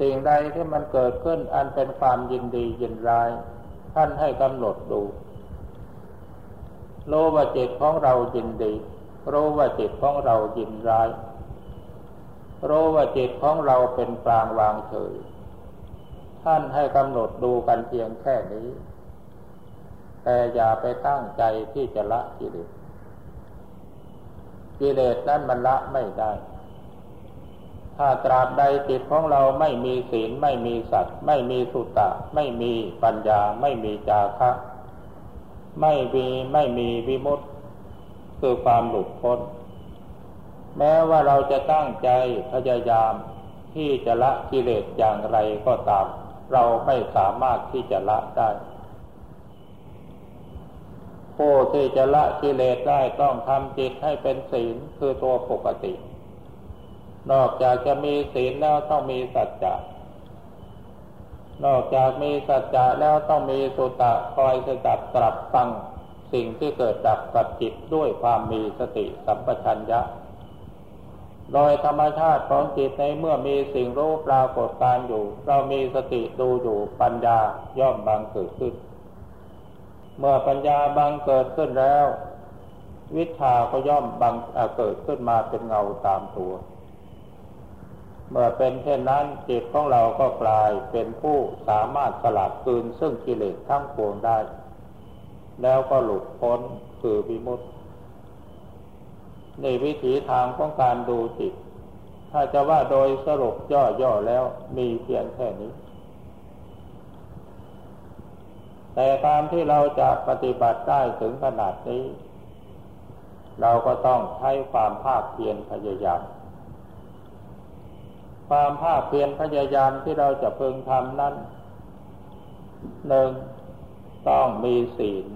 สิ่งใดที่มันเกิดขึ้นอันเป็นความยินดียินร้าย ท่านให้กำหนดดูรู้ว่าจิตของเรายินดีรู้ว่าจิตของเรายินร้ายรู้ว่าจิตของเราเป็นกลางวางเฉย ท่านให้กำหนดดูกันเพียงแค่นี้ แต่อย่าไปตั้งใจที่จะละกิเลสกิเลสนั้นมันละไม่ได้ ถ้าตราบใดจิตของเราไม่มีศีลไม่มีสัตว์ไม่มีสุตตะ ไม่มีปัญญา ไม่มีจาคะ ไม่มีไม่มีวิมุตติคือความหลุดพ้น แม้ว่าเราจะตั้งใจพยายามที่จะละกิเลสอย่างไรก็ตาม เราไม่สามารถที่จะละได้ผู้ที่จะละกิเลสได้ต้องทำจิตให้เป็นศีลคือตัวปกติ นอกจากจะมีศีลแล้วต้องมีสัจจะนอกจากมีสัจจะแล้วต้องมีสุตะคอยสดับตรับฟังสิ่งที่เกิดดับกับจิตด้วยความมีสติสัมปชัญญะ โดยธรรมชาติของจิตในเมื่อมีสิ่งรู้ปรากฏการอยู่ เรามีสติดูอยู่ปัญญาย่อมบังเกิดขึ้น เมื่อปัญญาบังเกิดขึ้นแล้ว วิชาก็ย่อมบังเกิดขึ้นมาเป็นเงาตามตัว เมื่อเป็นเช่นนั้นจิตของเราก็กลายเป็นผู้สามารถสลัดคืนซึ่งกิเลสทั้งปวงได้ แล้วก็หลุดพ้นคือวิมุตติในวิถีทางของการดูจิต ถ้าจะว่าโดยสรุปย่อๆแล้วมีเพียงแค่นี้ แต่ตามที่เราจะปฏิบัติได้ถึงขนาดนี้ เราก็ต้องใช้ความภาคเพียรพยายาม ความภาคเพียรพยายามที่เราจะพึงทำนั้นหนึ่งต้องมีศีล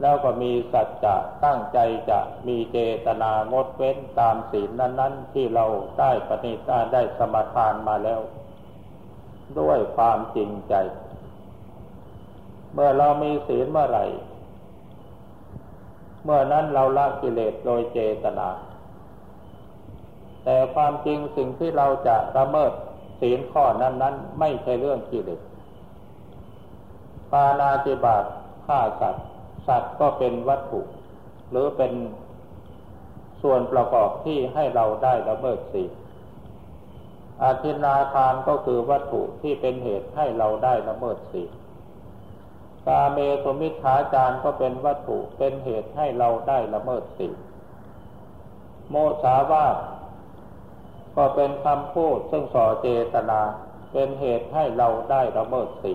แล้วก็มีสัจจะตั้งใจจะมีเจตนางดเว้นตามศีลนั้น ๆ ที่เราได้ปณิธาได้สมทานมาแล้ว ด้วยความจริงใจ เมื่อเรามีศีลเมื่อไหร่ เมื่อนั้นเราละกิเลสโดยเจตนา แต่ความจริงสิ่งที่เราจะละเมิดศีลข้อนั้น ๆ ไม่ใช่เรื่องกิเลสปานาติบาตฆ่าสัตว์ สัตว์ก็เป็นวัตถุ หรือเป็นส่วนประกอบที่ให้เราได้ละเมิดศีลอาทินาทานก็คือวัตถุที่เป็นเหตุให้เราได้ละเมิดศีลกาเมสมิทธาจารก็เป็นวัตถุเป็นเหตุให้เราได้ละเมิดศีลโมสาวา ก็เป็นคำพูดซึ่งส่อเจตนา เป็นเหตุให้เราได้ละเมิดศี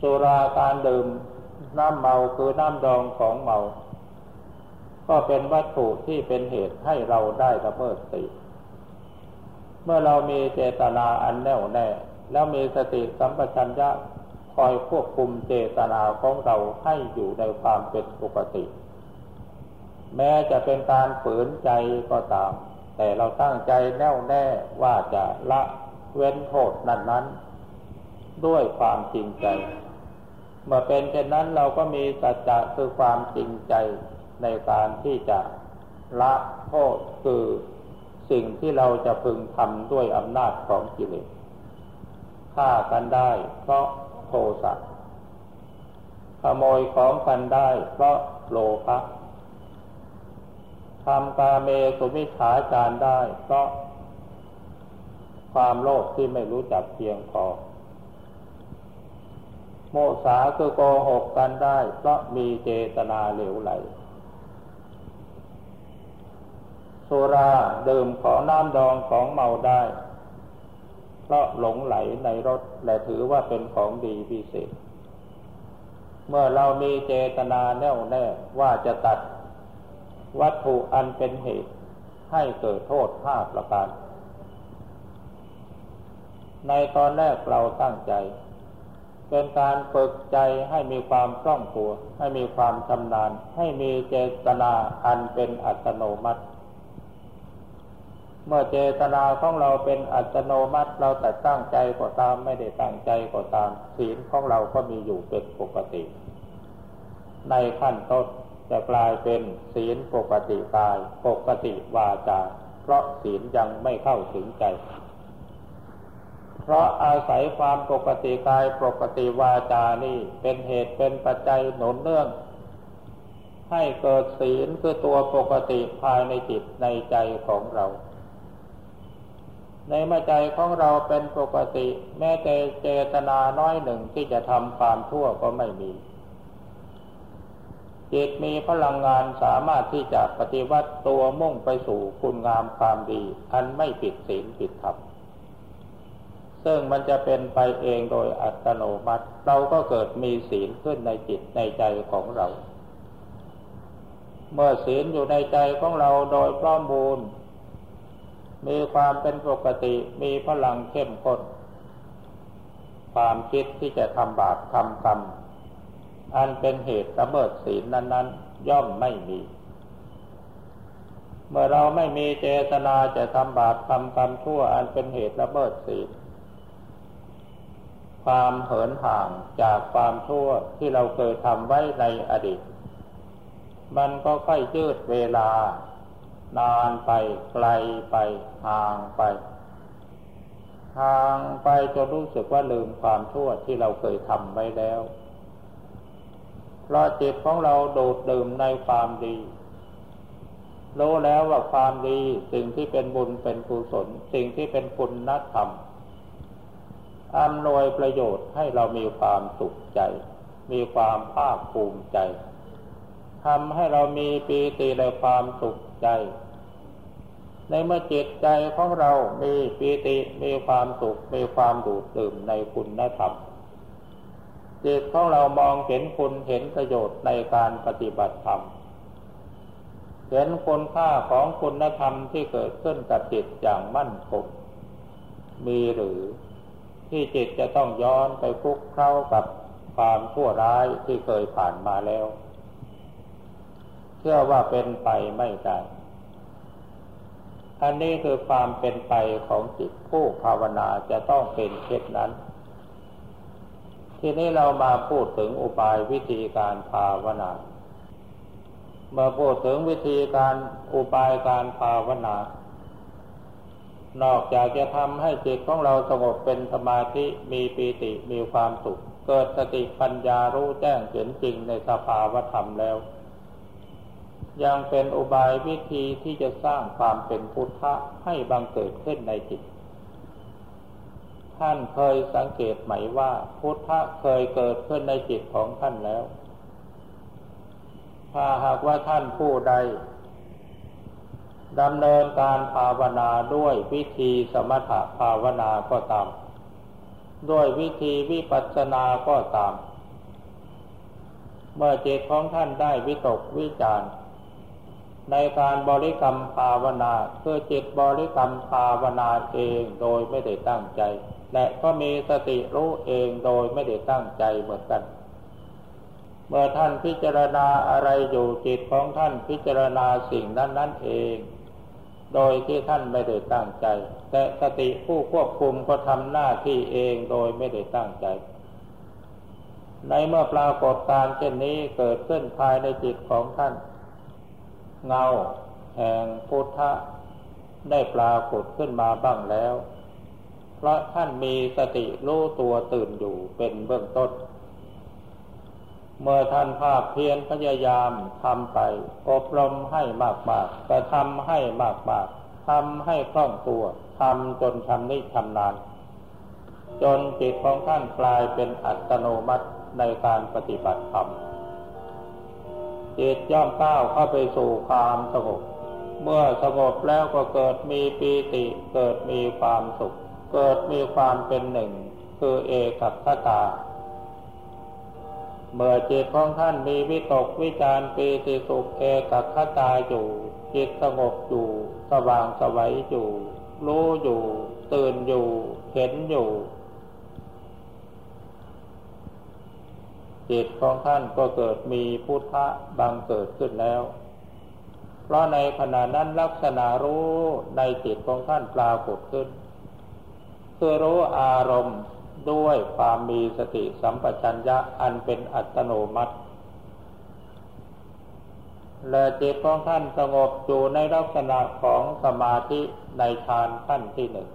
สุราการดื่มน้ำเมาคือน้ำดองของเมา ก็เป็นวัตถุที่เป็นเหตุให้เราได้ละเมิดศีเมื่อเรามีเจตนาอันแน่วแน่ แล้วมีสติสัมปชัญญะคอยควบคุมเจตนาของเราให้อยู่ในความเป็นปกติ แม้จะเป็นการฝืนใจก็ตาม แต่เราตั้งใจแน่วแน่ว่าจะละเว้นโทษนั้นนั้น ด้วยความจริงใจ เมื่อเป็นเช่นนั้นเราก็มีสัจจะคือความจริงใจในการที่จะละโทษคือสิ่งที่เราจะพึงทำด้วยอำนาจของกิเลสฆ่ากันได้เพราะโทสะขโมยของกันได้เพราะโลภะ ทำกาเมสุมิฉาจารได้เพราะความโลภที่ไม่รู้จักเพียงพอ โมสาคือโกหกกันได้เพราะมีเจตนาเหลวไหล สุราดื่มของน้ำดองของเมาได้ เพราะหลงไหลในรถและถือว่าเป็นของดีพิเศษ เมื่อเรามีเจตนาแน่วแน่ว่าจะตัด วัตถุอันเป็นเหตุให้เกิดโทษห้าประการ ในตอนแรกเราตั้งใจ เป็นการฝึกใจให้มีความคล่องตัว ให้มีความชำนาญ ให้มีเจตนาอันเป็นอัตโนมัติ เมื่อเจตนาของเราเป็นอัตโนมัติเราแต่ตั้งใจก็ตามไม่ได้ตั้งใจก็ตามศีลของเราก็มีอยู่เป็นปกติ ในขั้นต้น จะกลายเป็นศีลปกติกาย ปกติวาจา เพราะศีลยังไม่เข้าถึงใจ เพราะอาศัยความปกติกายปกติวาจานี่เป็นเหตุเป็นปัจจัยหนุนเนื่อง ให้เกิดศีลคือตัวปกติภายในจิตในใจของเรา ในมาใจของเราเป็นปกติ แม้แต่เจตนาน้อยหนึ่งที่จะทำความชั่วก็ไม่มี จิตมีพลังงานสามารถที่จะปฏิวัติตัวมุ่งไปสู่คุณงามความดี อันไม่ผิดศีลผิดธรรมซึ่งมันจะเป็นไปเองโดยอัตโนมัติ เราก็เกิดมีศีลขึ้นในจิตในใจของเรา เมื่อศีลอยู่ในใจของเราโดยพร้อมบูรณ์มีความเป็นปกติมีพลังเข้มข้นความคิดที่จะทำบาปทำกรรม อันเป็นเหตุละเมิดศีลนั้น ๆ ย่อมไม่มี เมื่อเราไม่มีเจตนาจะทำบาปทำกรรมชั่ว อันเป็นเหตุละเมิดศีลความเหินห่างจากความชั่วที่เราเคยทำไว้ในอดีต มันก็ค่อยยืดเวลา นานไปไกลไปห่างไปห่างไปจนรู้สึกว่าลืมความชั่วที่เราเคยทำไว้แล้ว ราะจิตของเราโดดดื่มในความดี รู้แล้วว่าความดีสิ่งที่เป็นบุญเป็นกุศล สิ่งที่เป็นคุณธรรมอำนวยประโยชน์ให้เรามีความสุขใจ มีความภาคภูมิใจทำให้เรามีปีติในความสุขใจ ในเมื่อจิตใจของเรามีปีติ มีความสุข มีความดูดดื่มในคุณธรรม จิตของเรามองเห็นคุณเห็นประโยชน์ในการปฏิบัติธรรม เห็นคุณค่าของคุณธรรมที่เกิดขึ้นกับจิตอย่างมั่นคง มีหรือที่จิตจะต้องย้อนไปคุกเข้ากับความชั่วร้ายที่เคยผ่านมาแล้ว เชื่อว่าเป็นไปไม่ได้อันนี้คือความเป็นไปของจิตผู้ภาวนาจะต้องเป็นเช่นนั้น ทีนี้เรามาพูดถึงอุบายวิธีการภาวนา เมื่อพูดถึงวิธีการอุบายการภาวนา นอกจากจะทำให้จิตของเราสงบเป็นสมาธิมีปีติมีความสุข เกิดสติปัญญารู้แจ้งเห็นจริงในสภาวธรรมแล้ว ยังเป็นอุบายวิธีที่จะสร้างความเป็นพุทธะให้บังเกิดขึ้นในจิต ท่านเคยสังเกตไหมว่า พุทธะเคยเกิดขึ้นในจิตของท่านแล้ว ถ้าหากว่าท่านผู้ใดดำเนินการภาวนาด้วยวิธีสมถภาวนาก็ตาม ด้วยวิธีวิปัสสนาก็ตาม เมื่อจิตของท่านได้วิตกวิจารในการบริกรรมภาวนาคือจิตบริกรรมภาวนาเองโดยไม่ได้ตั้งใจ และก็มีสติรู้เองโดยไม่ได้ตั้งใจเหมือนกัน เมื่อท่านพิจารณาอะไรอยู่จิตของท่านพิจารณาสิ่งนั้นนั่นเอง โดยที่ท่านไม่ได้ตั้งใจ แต่สติผู้ควบคุมก็ทำหน้าที่เองโดยไม่ได้ตั้งใจ ในเมื่อปรากฏการเช่นนี้เกิดขึ้นภายในจิตของท่าน เงาแห่งพุทธะได้ปรากฏขึ้นมาบ้างแล้ว เพราะท่านมีสติรู้ตัวตื่นอยู่เป็นเบื้องต้น เมื่อท่านภาคเพียรพยายามทำไป อบรมให้มากๆกกระทำให้มากๆทำให้คล่องตัวทำจนชำนิชำนาญจนจิตของท่านกลายเป็นอัตโนมัติในการปฏิบัติธรรมจิตย่อมก้าวเข้าไปสู่ความสงบ เมื่อสงบแล้วก็เกิดมีปีติเกิดมีความสุข เกิดมีความเป็นหนึ่ง คือเอกัคตา เมื่อจิตของท่านมีวิตกวิจารปีติสุขเอกัคตาอยู่ จิตสงบอยู่ สว่างสวัยอยู่ รู้อยู่ ตื่นอยู่ เห็นอยู่ จิตของท่านก็เกิดมีพุทธะบังเกิดขึ้นแล้วเพราะในขณะนั้นลักษณะรู้ในจิตของท่านปรากฏขึ้น คือรู้อารมณ์ด้วยความมีสติสัมปชัญญะอันเป็นอัตโนมัติและจิตของท่านสงบอยู่ในลักษณะของสมาธิในฌานขั้นที่หนึ่ง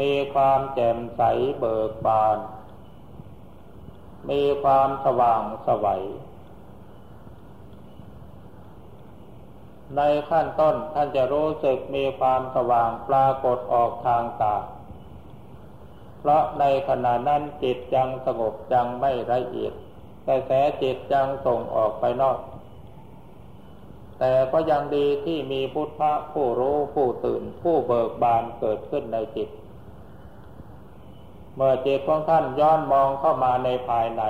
มีความแจ่มใสเบิกบาน มีความสว่างสวัย ในขั้นต้นท่านจะรู้สึกมีความสว่างปรากฏออกทางตา เพราะในขณะนั้นจิตยังสงบยังไม่ละเอียดกระแสจิตยังส่งออกไปนอก แต่ก็ยังดีที่มีพุทธะผู้รู้ผู้ตื่นผู้เบิกบานเกิดขึ้นในจิต เมื่อจิตของท่านย้อนมองเข้ามาในภายใน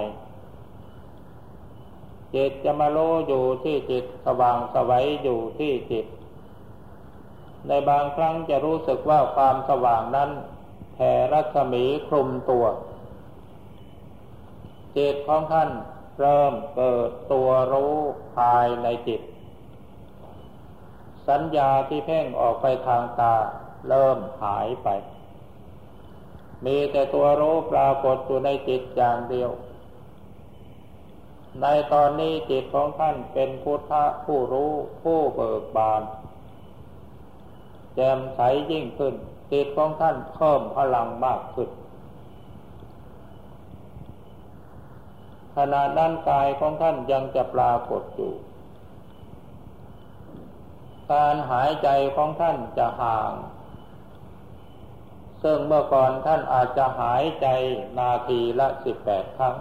จิตจะมาโลอยู่ที่จิตสว่างสวัยอยู่ที่จิต ในบางครั้งจะรู้สึกว่าความสว่างนั้นแผ่รัศมีคลุมตัว จิตของท่านเริ่มเกิดตัวรู้ภายในจิต สัญญาที่เพ่งออกไปทางตา เริ่มหายไป มีแต่ตัวรู้ปรากฏอยู่ในจิตอย่างเดียว ในตอนนี้จิตของท่านเป็นพุทธะผู้รู้ผู้เบิกบานแจ่มใสยิ่งขึ้นจิตของท่านเพิ่มพลังมากขึ้นขณะนั้นกายของท่านยังจะปรากฏอยู่ การหายใจของท่านจะห่าง ซึ่งเมื่อก่อนท่านอาจจะหายใจนาทีละสิบแปดครั้ง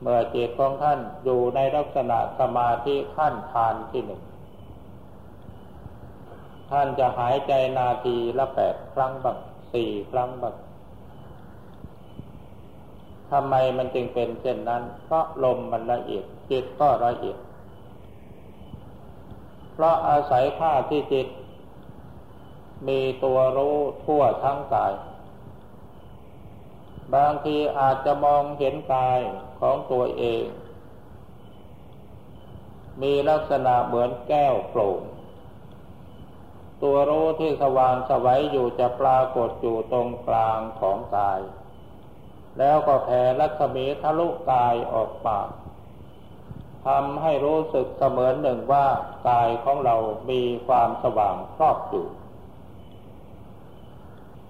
เมื่อจิตของท่านอยู่ในลักษณะสมาธิขั้นทานที่หนึ่ง ท่านจะหายใจนาทีละแปดครั้งบ้างสี่ครั้งบ้างทำไมมันจึงเป็นเช่นนั้น เพราะลมมันละเอียดจิตก็ละเอียด เพราะอาศัยผ้าที่จิต มีตัวรู้ทั่วทั้งกาย บางทีอาจจะมองเห็นกายของตัวเอง มีลักษณะเหมือนแก้วโปร่ง ตัวรู้ที่สว่างสวัยอยู่จะปรากฏอยู่ตรงกลางของกาย แล้วก็แผ่รัศมีทะลุกายออกมากทำให้รู้สึกเสมือนหนึ่งว่ากายของเรามีความสว่างครอบอยู่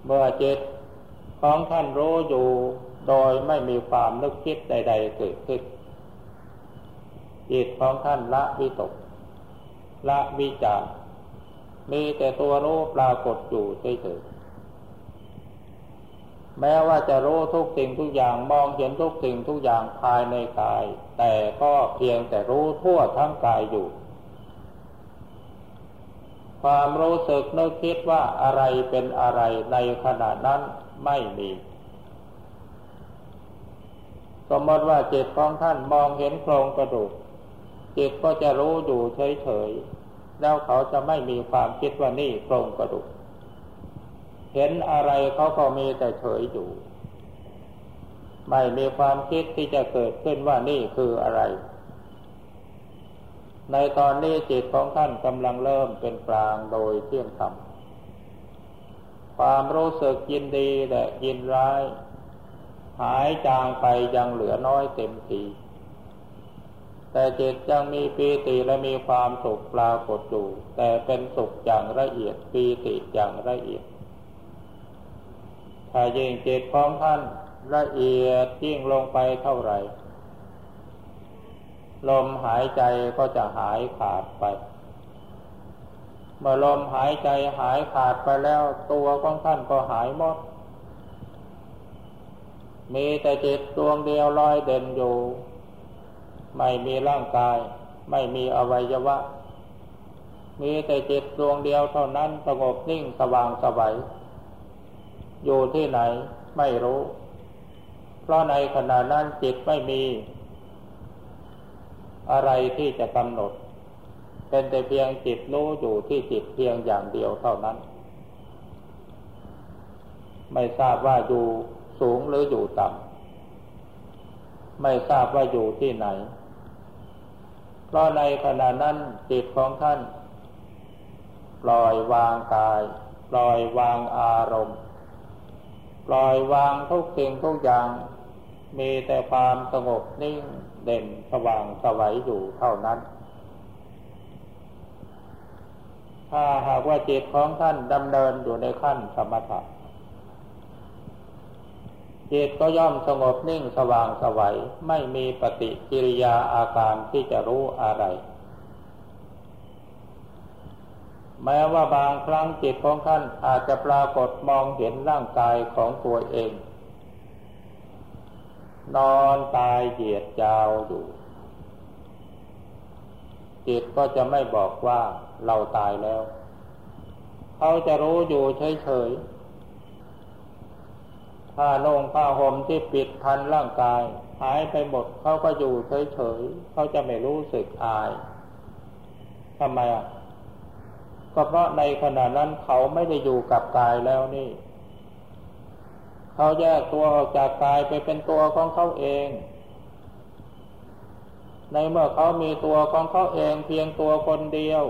เมื่อจิต ของท่านรู้อยู่โดยไม่มีความนึกคิดใด ๆ เกิดขึ้นจิตของท่านละวิตก ละวิจารมีแต่ตัวรู้ปรากฏอยู่เฉยๆแม้ว่าจะรู้ทุกสิ่งทุกอย่างมองเห็นทุกสิ่งทุกอย่างภายในกาย แต่ก็เพียงแต่รู้ทั่วทั้งกายอยู่ ความรู้สึกนึกคิดว่าอะไรเป็นอะไรในขณะนั้นไม่มี สมมติว่าจิตของท่านมองเห็นโครงกระดูก จิตก็จะรู้อยู่เฉยๆ แล้วเขาจะไม่มีความคิดว่านี่โครงกระดูก เห็นอะไรเขาก็มีแต่เฉยอยู่ ไม่มีความคิดที่จะเกิดขึ้นว่านี่คืออะไร ในตอนนี้จิตของท่านกำลังเริ่มเป็นกลางโดยเที่ยงธรรมความรู้สึกยินดีและยินร้าย หายจางไปยังเหลือน้อยเต็มที แต่จิตยังมีปีติและมีความสุขปรากฏอยู่ แต่เป็นสุขอย่างละเอียดปีติอย่างละเอียด ถ้ายิ่งจิตของท่านละเอียดยิ่งลงไปเท่าไหร่ ลมหายใจก็จะหายขาดไป เมื่อลมหายใจหายขาดไปแล้ว ตัวของท่านก็หายหมด มีแต่จิตดวงเดียวลอยเด่นอยู่ ไม่มีร่างกาย ไม่มีอวัยวะ มีแต่จิตดวงเดียวเท่านั้นสงบนิ่งสว่างสวัยอยู่ที่ไหนไม่รู้ เพราะในขณะนั้นจิตไม่มี อะไรที่จะกำหนด เป็นแต่เพียงจิตรู้อยู่ที่จิตเพียงอย่างเดียวเท่านั้น ไม่ทราบว่าอยู่สูงหรืออยู่ต่ำไม่ทราบว่าอยู่ที่ไหน เพราะในขณะนั้นจิตของท่าน ปล่อยวางกาย ปล่อยวางอารมณ์ ปล่อยวางทุกสิ่งทุกอย่าง มีแต่ความสงบนิ่ง เด่นสว่างสวัยอยู่เท่านั้น ถ้าหากว่าจิตของท่านดำเนินอยู่ในขั้นสมถะจิตก็ย่อมสงบนิ่งสว่างสวัยไม่มีปฏิกิริยาอาการที่จะรู้อะไร แม้ว่าบางครั้งจิตของท่านอาจจะปรากฏมองเห็นร่างกายของตัวเอง นอนตายเหยียดยาวอยู่ จิตก็จะไม่บอกว่าเราตายแล้ว เขาจะรู้อยู่เฉยๆผ้าโล่งผ้าห่มที่ปิดพันร่างกาย หายไปหมดเขาก็อยู่เฉยๆเขาจะไม่รู้สึกอายทำไมอะก็เพราะในขณะนั้นเขาไม่ได้อยู่กับกายแล้วนี่ เขาแยกตัวออกจากกายไปเป็นตัวของเขาเอง ในเมื่อเขามีตัวของเขาเองเพียงตัวคนเดียว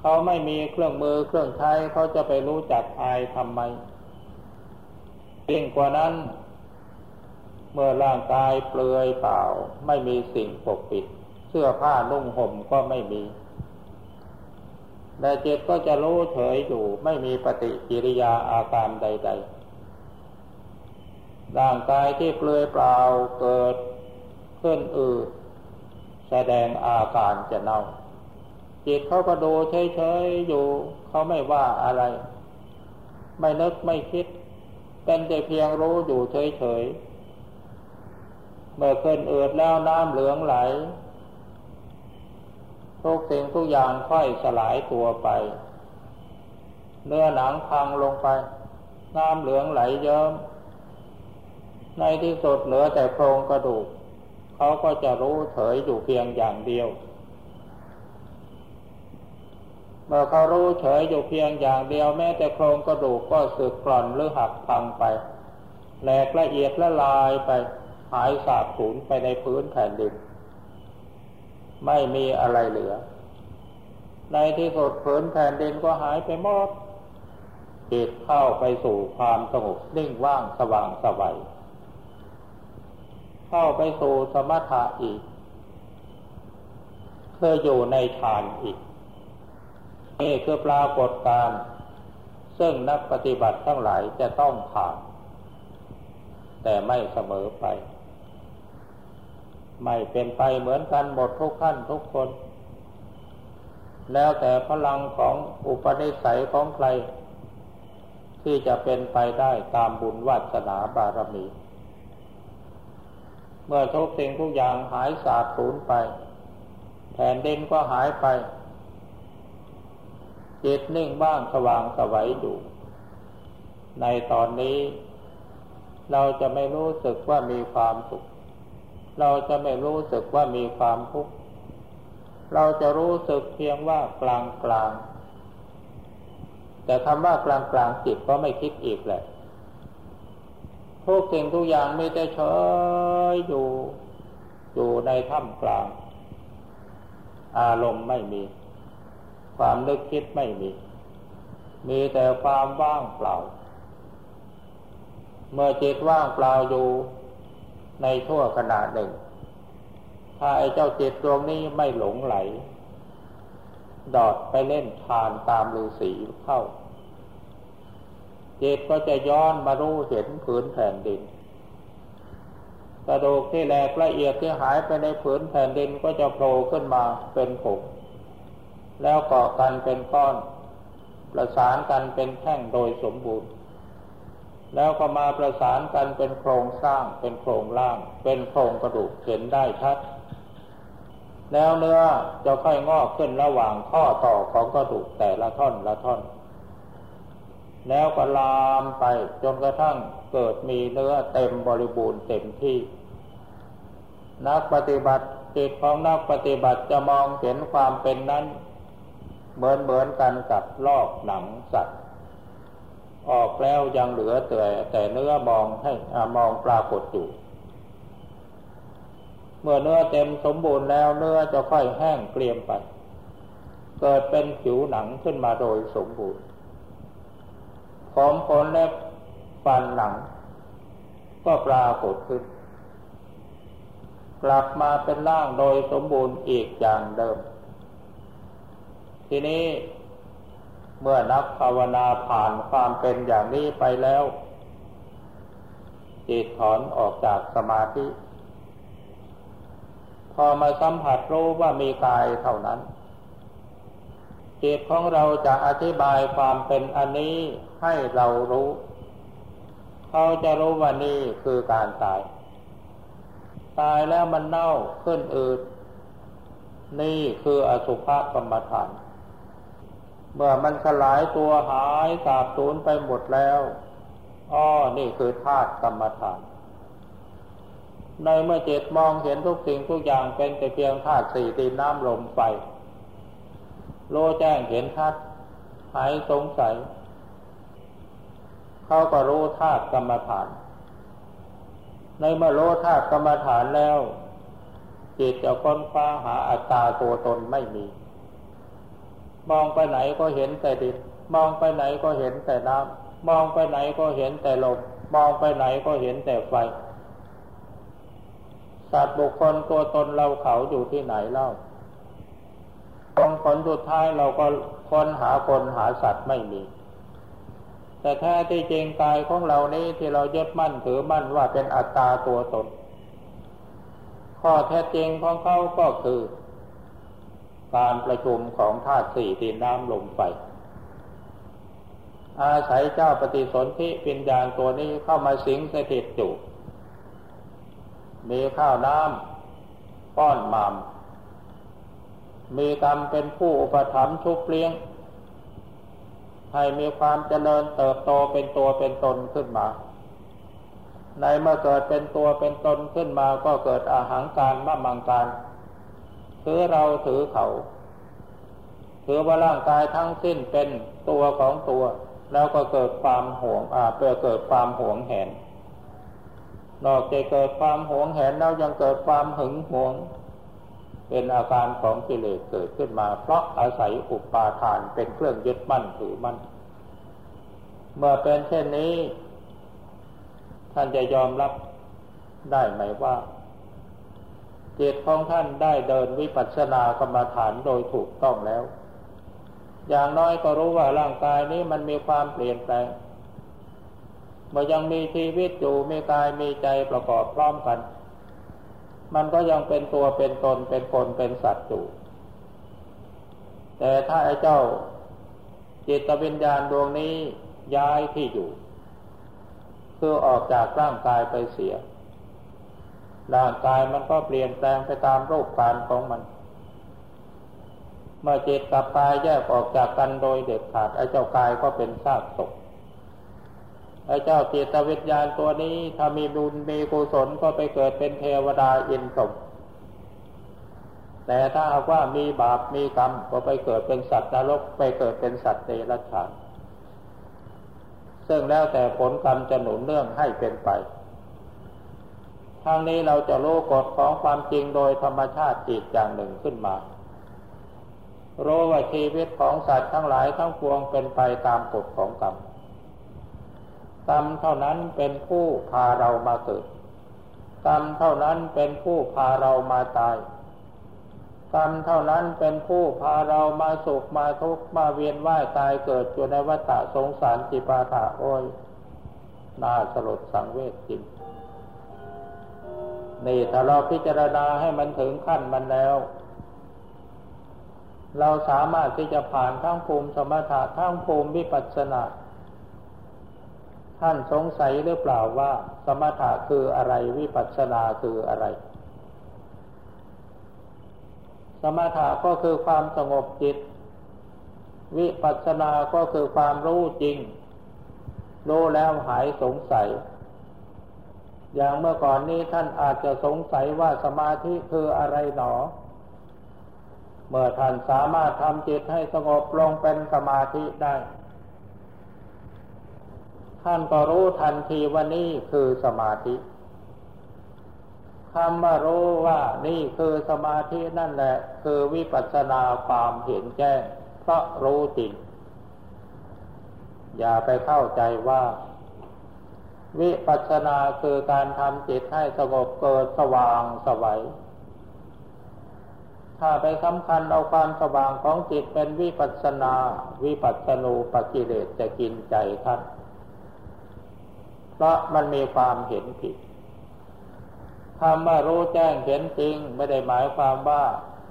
เขาไม่มีเครื่องมือเครื่องใช้เขาจะไปรู้จักอายทำไมยิ่งกว่านั้น เมื่อร่างกายเปลือยเปล่า ไม่มีสิ่งปกปิด เสื้อผ้านุ่งห่มก็ไม่มีแต่จิตก็จะรู้เฉยอยู่ไม่มีปฏิกิริยาอาการใด ๆ ร่างกายที่เปลือยเปล่าเกิดขึ้นอืดแสดงอาการจะเน่า จิตเขาก็ดูเฉยๆอยู่ เขาไม่ว่าอะไร ไม่นึกไม่คิด เป็นแต่เพียงรู้อยู่เฉยๆเมื่อเกินเอืดแล้วน้ำเหลืองไหลทุกสิ่งทุกอย่างค่อยสลายตัวไป เนื้อหนังพังลงไป น้ำเหลืองไหลเยิ้ม ในที่สุดเหลือแต่โครงกระดูก เขาก็จะรู้เฉยอยู่เพียงอย่างเดียว เมื่อเขารู้เฉยอยู่เพียงอย่างเดียว แม้แต่โครงกระดูกก็สึกกร่อนหรือหักพังไปแหลกละเอียดละลายไปหายสาบสูญไปในพื้นแผ่นดิน ไม่มีอะไรเหลือ ในที่สุดผืนแผ่นดินก็หายไปหมดจิตเข้าไปสู่ความสงบนิ่งว่างสว่างสวัย เข้าไปสู่สมถะอีกเคยอยู่ในฌานอีก นี่คือปรากฏการซึ่งนักปฏิบัติทั้งหลายจะต้องผ่าน แต่ไม่เสมอไป ไม่เป็นไปเหมือนกันหมดทุกขั้นทุกคน แล้วแต่พลังของอุปนิสัยของใคร ที่จะเป็นไปได้ตามบุญวัสนาบารมี เมื่อทุกสิ่งทุกอย่างหายสาบสูญไป แผ่นดินก็หายไป จิตนิ่งบ้างสว่างสวัยอยู่ ในตอนนี้ เราจะไม่รู้สึกว่ามีความสุข เราจะไม่รู้สึกว่ามีความทุกข์ เราจะรู้สึกเพียงว่ากลางกลางแต่คำว่ากลางกลางจิตก็ไม่คิดอีกแหละ ทุกสิ่งทุกอย่างมีแต่เฉยอยู่ อยู่ในถ้ำกลาง อารมณ์ไม่มี ความนึกคิดไม่มี มีแต่ความว่างเปล่า เมื่อจิตว่างเปล่าอยู่ในทั่วขณะหนึ่ง ถ้าไอ้เจ้าจิตดวงนี้ไม่หลงไหล ดอดไปเล่นทานตามฤาษีเข้า จิตก็จะย้อนมารู้เห็นผืนแผ่นดิน กระดูกที่แหลกละเอียดที่หายไปในผืนแผ่นดินก็จะโผล่ขึ้นมาเป็นผงแล้วเกาะกันเป็นก้อน ประสานกันเป็นแท่งโดยสมบูรณ์ แล้วก็มาประสานกันเป็นโครงสร้างเป็นโครงล่าง เป็นโครงกระดูกเห็นได้ชัด แล้วเนื้อจะค่อยงอกขึ้นระหว่างข้อต่อของกระดูกแต่ละท่อนละท่อน แล้วก็ลามไปจนกระทั่งเกิดมีเนื้อเต็มบริบูรณ์เต็มที่ นักปฏิบัติจิตของนักปฏิบัติจะมองเห็นความเป็นนั้น เหมือนเหมือนกันกับลอกหนังสัตว์ ออกแล้วยังเหลือแต่แต่เนื้อมองให้อมองปรากฏอยู่เมื่อเนื้อเต็มสมบูรณ์แล้วเนื้อจะค่อยแห้งเกลียมไป เกิดเป็นผิวหนังขึ้นมาโดยสมบูรณ์ ผมขนเล็บฟันหนัง ก็ปรากฏขึ้น กลับมาเป็นร่างโดยสมบูรณ์อีกอย่างเดิม ทีนี้เมื่อนักภาวนาผ่านความเป็นอย่างนี้ไปแล้วจิตถอนออกจากสมาธิ พอมาสัมผัสรู้ว่ามีกายเท่านั้นจิตของเราจะอธิบายความเป็นอันนี้ ให้เรารู้ เขาจะรู้ว่านี่คือการตาย ตายแล้วมันเน่าขึ้นอืดนี่คืออสุภกรรมฐาน เมื่อมันสลายตัวหายสาบสูญไปหมดแล้วอ้อนี่คือธาตุกรรมฐาน ในเมื่อจิตมองเห็นทุกสิ่งทุกอย่างเป็นแต่เพียงธาตุสี่ดินน้ำลมไฟโลแจ้งเห็นธาตุหายสงสัย เขาก็รู้ธาตุกรรมฐาน ในเมื่อรู้ธาตุกรรมฐานแล้ว จิตจะค้นคว้าหาอัตตาตัวตนไม่มี มองไปไหนก็เห็นแต่ดินมองไปไหนก็เห็นแต่น้ำมองไปไหนก็เห็นแต่ลมมองไปไหนก็เห็นแต่ไฟสัตว์บุคคลตัวตนเราเขาอยู่ที่ไหนเล่าตรงผลสุดท้ายเราก็ค้นหาคนหาสัตว์ไม่มี แต่แท้ที่จริงกายของเรานี้ที่เรายึดมั่นถือมั่นว่าเป็นอัตตาตัวตน ข้อแท้จริงของเขาก็คือ การประชุมของธาตุสี่ดินน้ำลมไฟอาศัยเจ้าปฏิสนธิปิญญาณตัวนี้เข้ามาสิงสถิตอยู่มีข้าวน้ำป้อนมามมีกรรมเป็นผู้อุปถัมภ์ชุบเลี้ยง ให้มีความเจริญเติบโตเป็นตัวเป็นตนขึ้นมา ในเมื่อเกิดเป็นตัวเป็นตนขึ้นมาก็เกิดอาหารการมะมังการถือเราถือเขาถือว่าร่างกายทั้งสิ้นเป็นตัวของตัว แล้วก็เกิดความหวงอ่าเพื่อเกิดความหวงแหนนอกจากเกิดความหวงแหนแล้วยังเกิดความหึงหวง เป็นอาการของกิเลสเกิดขึ้นมา เพราะอาศัยอุปาทานเป็นเครื่องยึดมั่นถือมั่น เมื่อเป็นเช่นนี้ ท่านจะยอมรับได้ไหมว่าจิตของท่านได้เดินวิปัสสนากรรมฐานโดยถูกต้องแล้ว อย่างน้อยก็รู้ว่าร่างกายนี้มันมีความเปลี่ยนแปลงเมื่อยังมีชีวิตอยู่มีกายมีใจประกอบพร้อมกัน มันก็ยังเป็นตัวเป็นตนเป็นคนเป็นสัตว์อยู่ แต่ถ้าไอ้เจ้าจิตวิญญาณดวงนี้ย้ายที่อยู่คือออกจากร่างกายไปเสีย ร่างกายมันก็เปลี่ยนแปลงไปตามรูปการของมัน เมื่อจิตกับกายแยกออกจากกันโดยเด็ดขาดไอ้เจ้ากายก็เป็นซากศพ ไอ้เจ้าจิตวิญญาณตัวนี้ถ้ามีบุญมีกุศลก็ไปเกิดเป็นเทวดาอินทร์แต่ถ้าหากว่ามีบาปมีกรรมก็ไปเกิดเป็นสัตว์นรกไปเกิดเป็นสัตว์เดรัจฉานซึ่งแล้วแต่ผลกรรมจะหนุนเนื่องให้เป็นไปทางนี้เราจะรู้กฎของความจริงโดยธรรมชาติอีกอย่างหนึ่งขึ้นมารู้ว่าชีวิตของสัตว์ทั้งหลายทั้งปวงเป็นไปตามกฎของกรรม กรรมเท่านั้นเป็นผู้พาเรามาเกิด กรรมเท่านั้นเป็นผู้พาเรามาตาย กรรมเท่านั้นเป็นผู้พาเรามาสุขมาทุกข์มาเวียนว่ายตายเกิดอยู่ในวัฏสงสารจิปาถะโอยน่าสลดสังเวชจริงนี่ถ้าเราพิจารณาให้มันถึงขั้นมันแล้ว เราสามารถที่จะผ่านทั้งภูมิสมถะทั้งภูมิวิปัสสนา ท่านสงสัยหรือเปล่าว่า สมถะคืออะไรวิปัสสนาคืออะไร สมถะก็คือความสงบจิต วิปัสสนาก็คือความรู้จริง รู้แล้วหายสงสัย อย่างเมื่อก่อนนี้ท่านอาจจะสงสัยว่าสมาธิคืออะไรหนอ เมื่อท่านสามารถทำจิตให้สงบลงเป็นสมาธิได้ ท่านก็รู้ทันทีว่านี่คือสมาธิคำว่ารู้ว่านี่คือสมาธินั่นแหละ คือวิปัสสนาความเห็นแจ้งเพราะรู้จริง อย่าไปเข้าใจว่า วิปัสสนาคือการทำจิตให้สงบเกิดสว่างสวัยถ้าไปสำคัญเอาความสว่างของจิตเป็นวิปัสนา วิปัสสนูปกิเลสจะกินใจท่าน เพราะมันมีความเห็นผิดคำว่ารู้แจ้งเห็นจริงไม่ได้หมายความว่า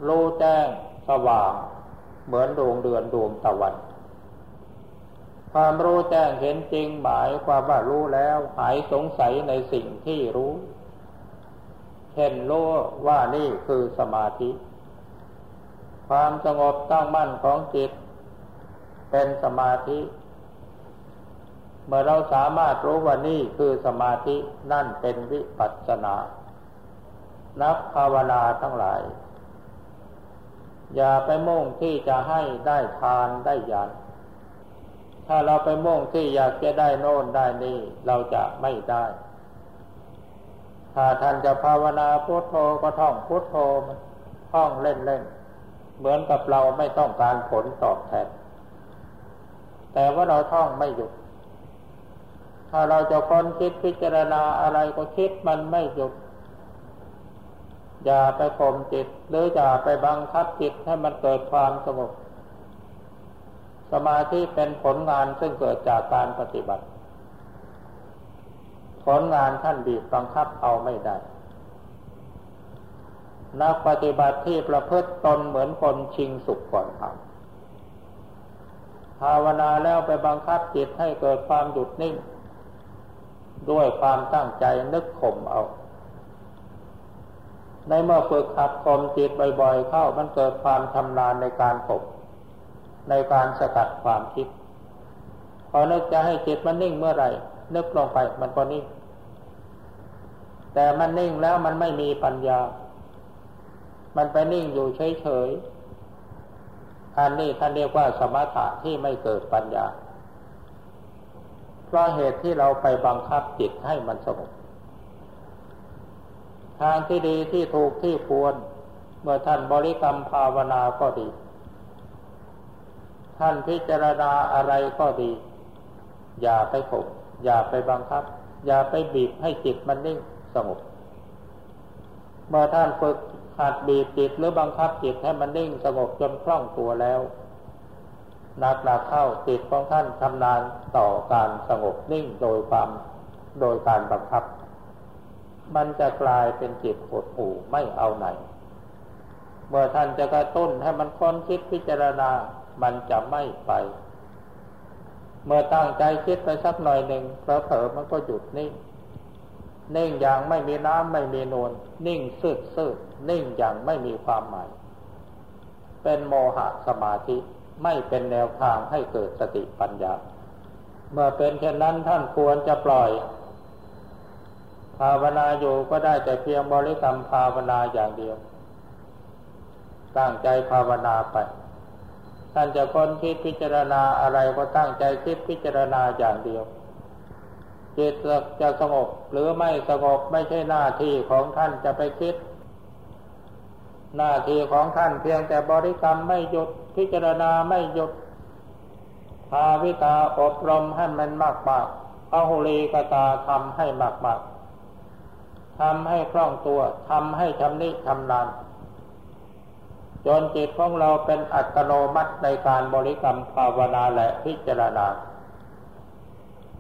รู้แจ้งสว่าง เหมือนดวงเดือนดวงตะวัน ความรู้แจ้งเห็นจริงหมายความว่ารู้แล้วหายสงสัยในสิ่งที่รู้ เช่นรู้ว่านี่คือสมาธิ ความสงบตั้งมั่นของจิต เป็นสมาธิ เมื่อเราสามารถรู้ว่านี่คือสมาธินั่นเป็นวิปัสสนา นักภาวนาทั้งหลาย อย่าไปมุ่งที่จะให้ได้ทานได้ยานถ้าเราไปมุ่งที่อยากจะได้โน่นได้นี่ เราจะไม่ได้ ถ้าท่านจะภาวนาพุทโธก็ท่องพุทโธท่องเล่นเล่นเหมือนกับเราไม่ต้องการผลตอบแทนแต่ว่าเราท่องไม่หยุด ถ้าเราจะค้นคิดพิจารณาอะไรก็คิดมันไม่หยุด อย่าไปข่มจิต หรืออย่าไปบังคับจิตให้มันเกิดความสงบสมาธิเป็นผลงานซึ่งเกิดจากการปฏิบัติ ผลงานท่านบีบบังคับเอาไม่ได้ นักปฏิบัติที่ประพฤติตนเหมือนคนชิงสุขก่อนทำภาวนาแล้วไปบังคับจิตให้เกิดความหยุดนิ่ง ด้วยความตั้งใจนึกข่มเอา ในเมื่อฝึกขัดข่มจิตบ่อยๆ เข้ามันเกิดความชำนาญในการข่มในการสกัดความคิด พอนึกจะให้จิตมันนิ่งเมื่อไหร่ นึกลงไปมันก็นิ่ง แต่มันนิ่งแล้วมันไม่มีปัญญา มันไปนิ่งอยู่เฉยๆอันนี้ท่านเรียกว่าสมถะที่ไม่เกิดปัญญา เพราะเหตุที่เราไปบังคับจิตให้มันสงบทางที่ดีที่ถูกที่ควร เมื่อท่านบริกรรมภาวนาก็ดี ท่านพิจารณาอะไรก็ดี อย่าไปข่มอย่าไปบังคับ อย่าไปบีบให้จิตมันนิ่งสงบเมื่อท่านฝึกหัดบีบจิตหรือบังคับจิตให้มันนิ่งสงบจนคล่องตัวแล้ว นักหนักเข้าจิตของท่านทำนานต่อการสงบนิ่งโดยความโดยการบังคับ มันจะกลายเป็นจิตหดหู่ไม่เอาไหน เมื่อท่านจะกระตุ้นให้มันค้นคิดพิจารณา มันจะไม่ไป เมื่อตั้งใจคิดไปสักหน่อยหนึ่งเผลอๆมันก็หยุดนิ่งนิ่งอย่างไม่มีน้ำไม่มีนวลนิ่งสืดสืดนิ่งอย่างไม่มีความหมาย เป็นโมหะสมาธิ ไม่เป็นแนวทางให้เกิดสติปัญญา เมื่อเป็นเช่นนั้นท่านควรจะปล่อย ภาวนาอยู่ก็ได้แต่เพียงบริกรรมภาวนาอย่างเดียว ตั้งใจภาวนาไป ท่านจะค้นคิดพิจารณาอะไรก็ตั้งใจคิดพิจารณาอย่างเดียวจิตจะสงบหรือไม่สงบไม่ใช่หน้าที่ของท่านจะไปคิด หน้าที่ของท่านเพียงแต่บริกรรมไม่หยุด พิจารณาไม่หยุดภาวิตาอบรมให้มันมากมากอาหุลีกตาทำให้มากมากทำให้คล่องตัวทำให้ชำนิชำนาญจนจิตของเราเป็นอัตโนมัติในการบริกรรมภาวนาและพิจารณา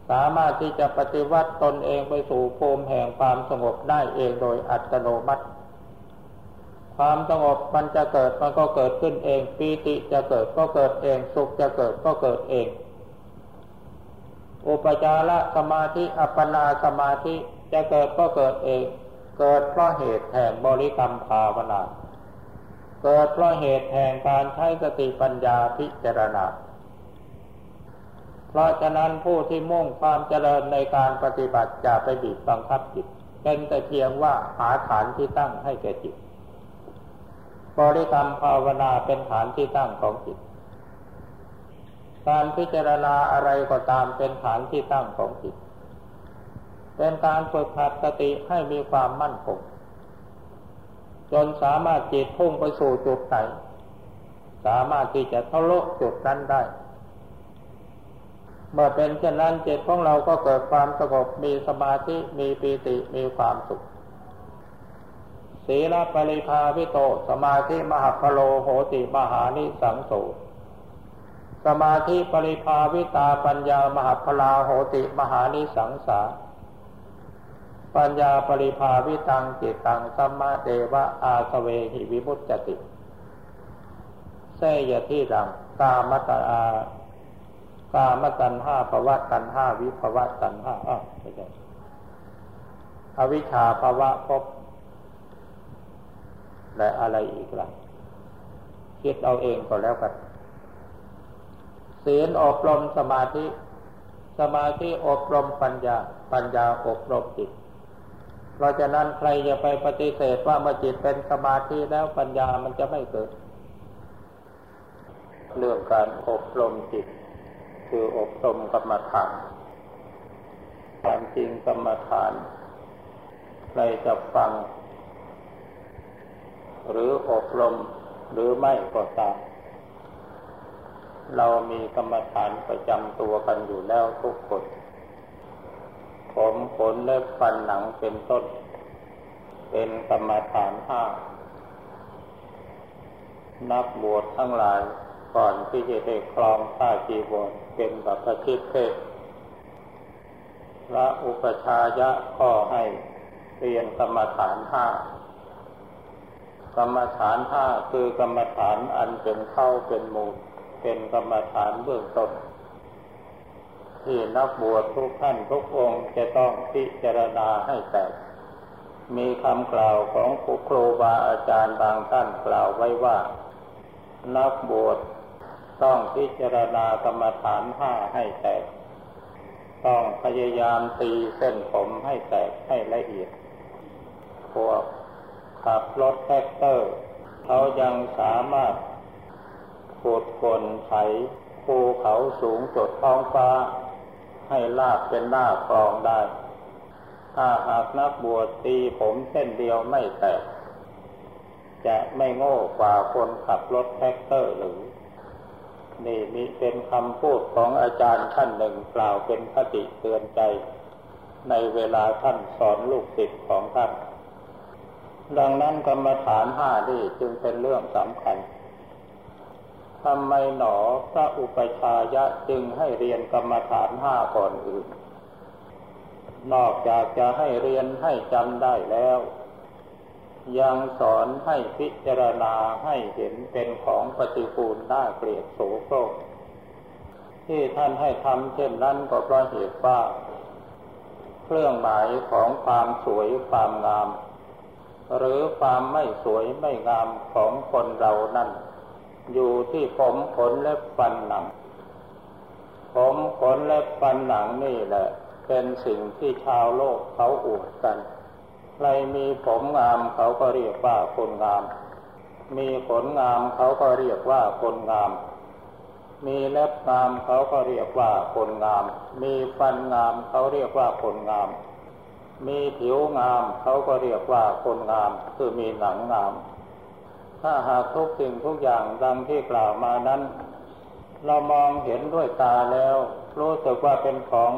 สามารถที่จะปฏิวัติตนเองไปสู่ภูมิแห่งความสงบได้เองโดยอัตโนมัติ ความสงบมันจะเกิดมันก็เกิดขึ้นเองปีติจะเกิดก็เกิดเอง สุขจะเกิดก็เกิดเอง อุปจารสมาธิอัปปนาสมาธิจะเกิดก็เกิดเอง เกิดเพราะเหตุแห่งบริกรรมภาวนา เกิดเพราะเหตุแห่งการใช้สติปัญญาพิจารณา เพราะฉะนั้นผู้ที่มุ่งความเจริญในการปฏิบัติจะไปบีบบังคับจิต เป็นแต่เพียงว่าหาฐานที่ตั้งให้แก่จิต บริกรรมภาวนาเป็นฐานที่ตั้งของจิต การพิจารณาอะไรก็ตามเป็นฐานที่ตั้งของจิต เป็นการฝึกหัดสติให้มีความมั่นคงจนสามารถจิตพุ่งไปสู่จุดไหนสามารถที่จะทะลุจุดนั้นได้ เมื่อเป็นเช่นนั้นจิตของเราก็เกิดความสงบมีสมาธิมีปีติมีความสุข ศีลปริภาวิโต สมาธิมหพโลโหติมหานิสังโสสมาธิปริภาวิตาปัญญามหพลาโหติมหานิสังสา ปัญญาปริภาวิตังจิตตังสัมมาเดวะอาสเวหิวิมุตติเสยที่ดังกามตา กามตันห้าภวะตันห้าวิภวะตันห้าอ้าวไม่ใช่อวิชชาภวะพบ และอะไรอีกล่ะคิดเอาเองก็แล้วกันศีลอบรมสมาธิ สมาธิอบรมปัญญา ปัญญาอบรมจิต เพราะฉะนั้นใครจะไปปฏิเสธว่าเมื่อจิตเป็นสมาธิแล้วปัญญามันจะไม่เกิด เรื่องการอบรมจิต คืออบรมกรรมฐานความจริงกรรมฐานใครจะฟัง หรืออบรมหรือไม่ก็ตาม เรามีกรรมฐานประจำตัวกันอยู่แล้วทุกคน ผมขนเล็บฟันหนังเป็นต้น เป็นกรรมฐานห้า นักบวชทั้งหลายก่อนที่จะได้ครองผ้าจีวรเป็นบัพชิตเพศพระอุปชายะข้อให้เรียนกรรมฐานห้า กรรมฐานห้าคือกรรมฐานอันเป็นเข้าเป็นมูล เป็นกรรมฐานเบื้องต้น ที่นักบวชทุกท่านทุกองค์จะต้องพิจารณาให้แตก มีคำกล่าวของครูบาอาจารย์บางท่านกล่าวไว้ว่า นักบวชต้องพิจารณากรรมฐานห้าให้แตก ต้องพยายามตีเส้นผมให้แตกให้ละเอียดพวก ขับรถแทรกเตอร์ เขายังสามารถขุดคนไถภูเขาสูงจดท้องฟ้า ให้ราบเป็นหน้ากลองได้ ถ้าหากนักบวชตีผมเส้นเดียวไม่แตก จะไม่โง่กว่าคนขับรถแทรกเตอร์หรือ นี่มีเป็นคำพูดของอาจารย์ท่านหนึ่งกล่าวเป็นคติเตือนใจ ในเวลาท่านสอนลูกศิษย์ของท่าน ดังนั้นกรรมฐานห้านี่จึงเป็นเรื่องสำคัญทำไมหนอพระอุปชายะจึงให้เรียนกรรมฐานห้าก่อนอื่น นอกจากจะให้เรียนให้จำได้แล้ว ยังสอนให้พิจารณาให้เห็นเป็นของปฏิปูลน่าเกลียดโสโครกที่ท่านให้ทำเช่นนั้นก็เพราะเหตุว่า เครื่องหมายของความสวยความงาม หรือความไม่สวยไม่งามของคนเรานั่นอยู่ที่ผมขนเล็บฟันหนัง ผมขนเล็บฟันหนังนี่แหละ เป็นสิ่งที่ชาวโลกเขาอวดกัน ใครมีผมงามเขาก็เรียกว่าคนงาม มีขนงามเขาก็เรียกว่าคนงาม มีเล็บงามเขาก็เรียกว่าคนงาม มีฟันงามเขาเรียกว่าคนงาม มีผิวงามเขาก็เรียกว่าคนงามคือมีหนังงาม ถ้าหากทุกสิ่งทุกอย่างดังที่กล่าวมานั้น เรามองเห็นด้วยตาแล้ว รู้สึกว่าเป็นของ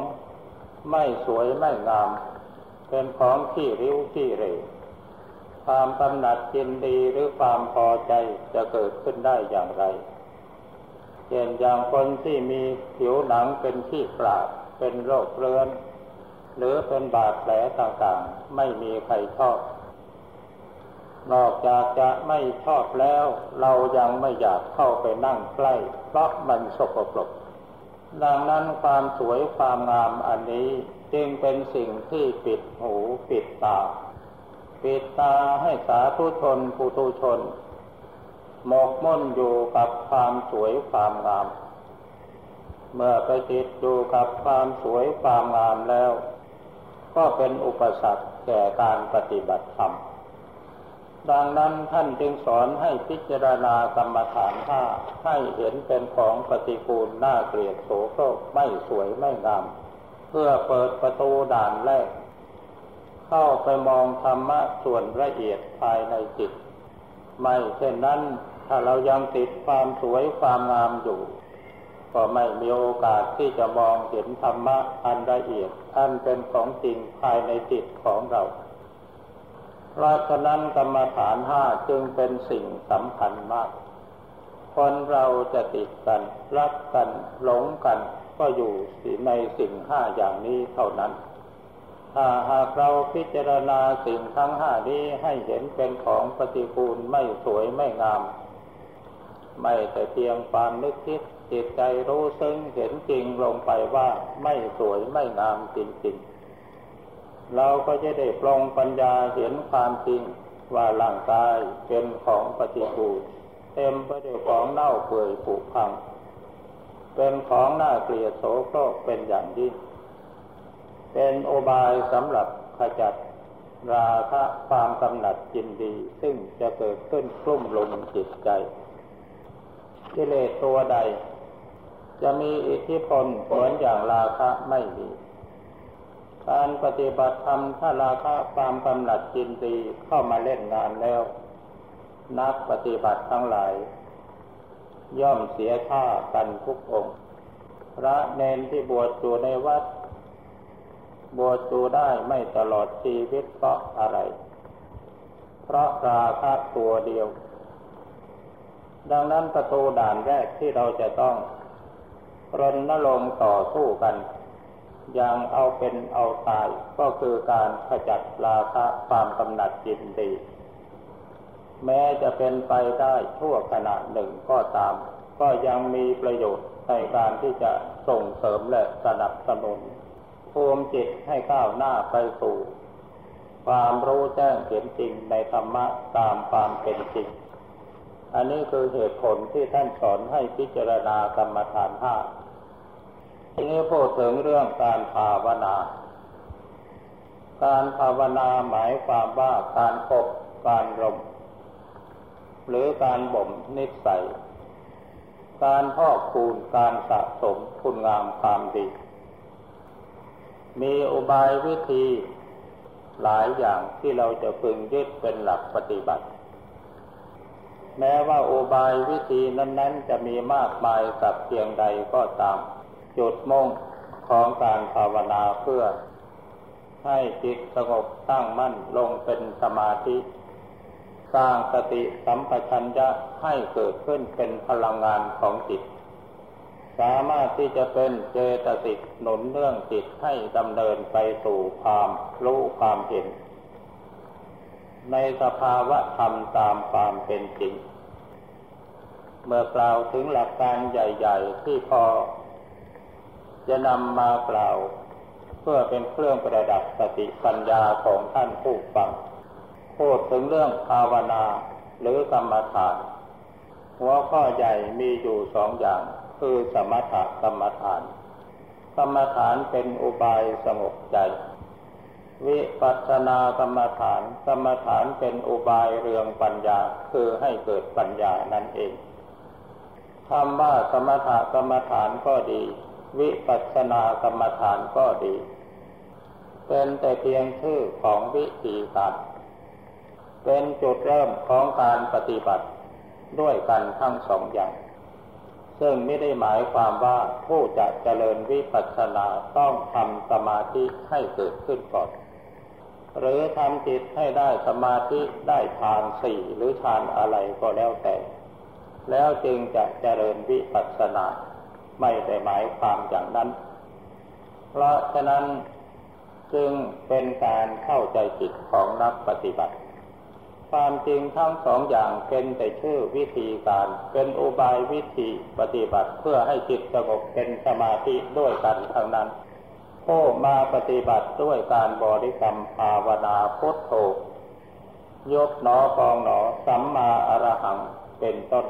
ไม่สวยไม่งาม เป็นของที่ริ้วที่เรความกำหนัดจินดีหรือความพอใจจะเกิดขึ้นได้อย่างไรเช่นอย่างคนที่มีผิวหนังเป็นที่ปราดเป็นโรคเรื้อน หรือเป็นบาดแผลต่างๆ ไม่มีใครชอบ นอกจากจะไม่ชอบแล้ว เรายังไม่อยากเข้าไปนั่งใกล้ เพราะมันสกปรกดังนั้นความสวยความงามอันนี้จึงเป็นสิ่งที่ปิดหูปิดตา ปิดตาให้สาธุชนผู้ทุชน หมกมุ่นอยู่กับความสวยความงาม เมื่อไปติดอยู่กับความสวยความงามแล้ว ก็เป็นอุปสรรคแก่การปฏิบัติธรรม ดังนั้นท่านจึงสอนให้พิจารณากรรมฐานห้าให้เห็นเป็นของปฏิกูลน่าเกลียดโสโครกไม่สวยไม่งาม เพื่อเปิดประตูด่านแรก เข้าไปมองธรรมะส่วนละเอียดภายในจิต ไม่เช่นนั้นถ้าเรายังติดความสวยความงามอยู่ ก็ไม่มีโอกาสที่จะมองเห็นธรรมะอันละเอียดอันเป็นของจริงภายในจิตของเรา เพราะฉะนั้นกรรมฐานห้าจึงเป็นสิ่งสำคัญมาก คนเราจะติดกัน รักกัน หลงกัน ก็อยู่ในสิ่งห้าอย่างนี้เท่านั้น ถ้าหากเราพิจารณาสิ่งทั้งห้านี้ให้เห็นเป็นของปฏิกูลไม่สวยไม่งาม ไม่แต่เพียงความนึกคิด จิตใจรู้ซึ้งเห็นจริงลงไปว่าไม่สวยไม่งามจริงๆ เราก็จะได้ปลงปัญญาเห็นความจริงว่าร่างกายเป็นของปฏิกูลเต็มไปด้วยของเน่าเปื่อยผุพัง เป็นของน่าเกลียดโสโครกเป็นอย่างยิ่งเป็นโอบายสำหรับขจัดราคะความกำหนัดจินดี ซึ่งจะเกิดขึ้นกลุ่มลงจิตใจกิเลสตัวใด จะมีอิทธิพลเหมือนอย่างราคะไม่มี การปฏิบัติธรรมถ้าราคะความกำหนัดจินดีเข้ามาเล่นงานแล้ว นักปฏิบัติทั้งหลาย ย่อมเสียท่ากันทุกองค์พระเนนที่บวชอยู่ในวัด บวชอยู่ได้ไม่ตลอดชีวิตเพราะอะไร เพราะราคะตัวเดียว ดังนั้นประตูด่านแรกที่เราจะต้อง รณรงค์ต่อสู้กัน อย่างเอาเป็นเอาตายก็คือการขจัดราคะความกำหนัดจิตดี แม้จะเป็นไปได้ทั่วขณะหนึ่งก็ตาม ก็ยังมีประโยชน์ในการที่จะส่งเสริมและสนับสนุนภูมิจิตให้ก้าวหน้าไปสู่ ความรู้แจ้งเห็นจริงในธรรมะตามความเป็นจริง อันนี้คือเหตุผลที่ท่านสอนให้พิจารณากรรมฐานห้า ทีนี้พูดถึงเรื่องการภาวนา การภาวนาหมายความว่าการอบการรม หรือการบ่มนิสัย การพอกคูณการสะสมคุณงามความดี มีอุบายวิธีหลายอย่างที่เราจะพึงยึดเป็นหลักปฏิบัติ แม้ว่าอุบายวิธีนั้น ๆ จะมีมากมายสักเพียงใดก็ตาม จุดมุ่งของการภาวนาเพื่อ ให้จิตสงบตั้งมั่นลงเป็นสมาธิ สร้างสติสัมปชัญญะให้เกิดขึ้นเป็นพลังงานของจิต สามารถที่จะเป็นเจตสิกหนุนเรื่องจิตให้ดำเนินไปสู่ความรู้ความเห็น ในสภาวะธรรมตามความเป็นจริงเมื่อกล่าวถึงหลักการใหญ่ ๆ ที่พอ จะนำมากล่าว เพื่อเป็นเครื่องประดับสติปัญญาของท่านผู้ฟังพูดถึงเรื่องภาวนาหรือกรรมฐานหัวข้อใหญ่มีอยู่สองอย่าง คือสมถกรรมฐานกรรมฐานเป็นอุบายสงบใจ วิปัสสนากรรมฐานกรรมฐานเป็นอุบายเรืองปัญญาคือให้เกิดปัญญานั่นเองคำว่าสมถกรรมฐานก็ดี วิปัสสนากรรมฐานก็ดี เป็นแต่เพียงชื่อของวิธีการเป็นจุดเริ่มของการปฏิบัติด้วยกันทั้งสองอย่าง ซึ่งไม่ได้หมายความว่าผู้จะเจริญวิปัสสนาต้องทำสมาธิให้เกิดขึ้นก่อน หรือทำจิตให้ได้สมาธิได้ฌานสี่หรือฌานอะไรก็แล้วแต่ แล้วจึงจะเจริญวิปัสสนา ไม่ได้หมายความอย่างนั้น เพราะฉะนั้นจึงเป็นการเข้าใจจิตของนักปฏิบัติ ความจริงทั้งสองอย่างเป็นแต่ชื่อวิธีการ เป็นอุบายวิธีปฏิบัติเพื่อให้จิตสงบเป็นสมาธิด้วยกันทั้งนั้นผู้มาปฏิบัติด้วยการบริกรรมภาวนาพุทโธยกหนอฟองหนอสัมมาอรหังเป็นต้น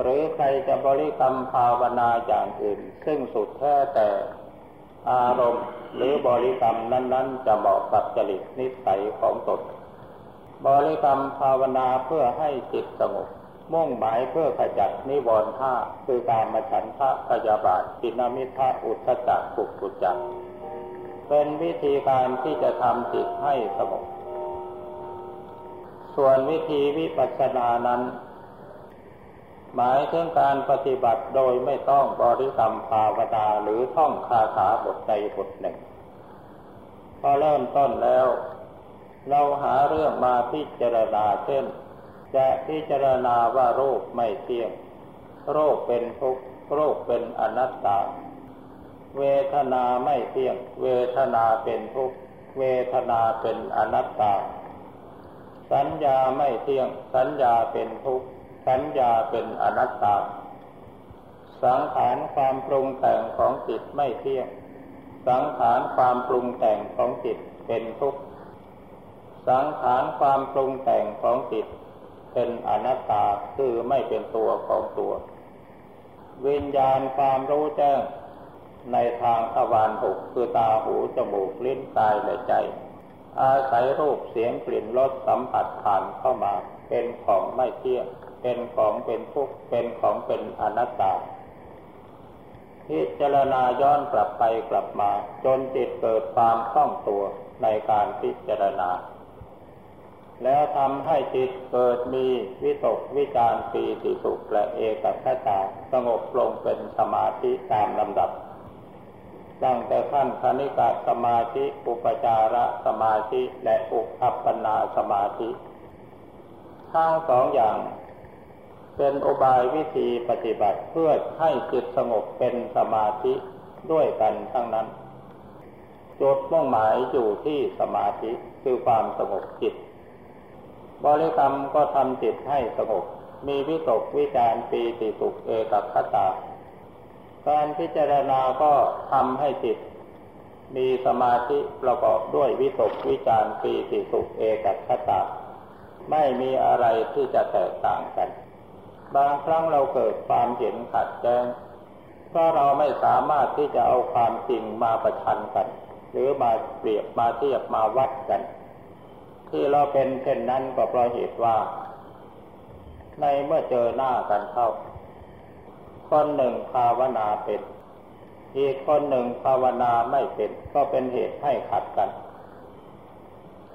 หรือใครจะบริกรรมภาวนาอย่างอื่น ซึ่งสุดแท้แต่อารมณ์หรือบริกรรมนั้น ๆ จะเหมาะกับจริตนิสัยของตนบริกรรมภาวนาเพื่อให้จิตสงบมุ่งหมายเพื่อขจัดนิวรณ์ห้าคือการมาฉันทะพยาบาทปินามิทะอุทจักขุกุจักเป็นวิธีการที่จะทำจิตให้สงบส่วนวิธีวิปัสสนานั้น หมายถึงการปฏิบัติโดยไม่ต้องบริกรรมภาวนาหรือท่องคาถาบทใดบทหนึ่ง พอเริ่มต้นแล้ว เราหาเรื่องมาพิจารณาเช่น จะพิจารณาว่าโรคไม่เที่ยง โรคเป็นทุกข์โรคเป็นอนัตตา เวทนาไม่เที่ยง เวทนาเป็นทุกข์เวทนาเป็นอนัตตา สัญญาไม่เที่ยง สัญญาเป็นทุกข์ สัญญาเป็นอนัตตา สังขารความปรุงแต่งของจิตไม่เที่ยง สังขารความปรุงแต่งของจิตเป็นทุกข์ สังขารความปรุงแต่งของจิตเป็นอนัตตาคือไม่เป็นตัวของตัว วิญญาณความรู้แจ้งในทางทวารหกคือตาหูจมูกลิ้นกายและใจ อาศัยรูปเสียงกลิ่นรสสัมผัสผ่านเข้ามาเป็นของไม่เที่ยง เป็นของเป็นทุกข์เป็นของเป็นอนัตตา พิจารณาย้อนกลับไปกลับมา จนจิตเกิดความคล่องตัวในการพิจารณา แล้วทำให้จิตเกิดมีวิตกวิจารปีติสุขและเอกัคตาสงบลงเป็นสมาธิตามลำดับตั้งแต่ขั้นคณิกาสมาธิ อุปจาระสมาธิ และอุปัปนาสมาธิ ทั้งสองอย่าง เป็นอุบายวิธีปฏิบัติเพื่อให้จิตสงบเป็นสมาธิด้วยกันทั้งนั้นจุดมุ่งหมายอยู่ที่สมาธิคือความสงบจิต บริกรรมก็ทำจิตให้สงบมีวิตกวิจารปีติสุขเอกัคตา การพิจารณาก็ทำให้จิต มีสมาธิประกอบด้วยวิตกวิจารปีติสุขเอกัคตา ไม่มีอะไรที่จะแตกต่างกัน บางครั้งเราเกิดความเห็นขัดแย้งเพราะเราไม่สามารถที่จะเอาความจริงมาประชันกัน หรือมาเปรียบมาเทียบมาวัดกัน ที่เราเป็นเช่นนั้นก็เพราะเหตุว่า ในเมื่อเจอหน้ากันเข้า คนหนึ่งภาวนาเป็นอีกคนหนึ่งภาวนาไม่เป็นก็เป็นเหตุให้ขัดกัน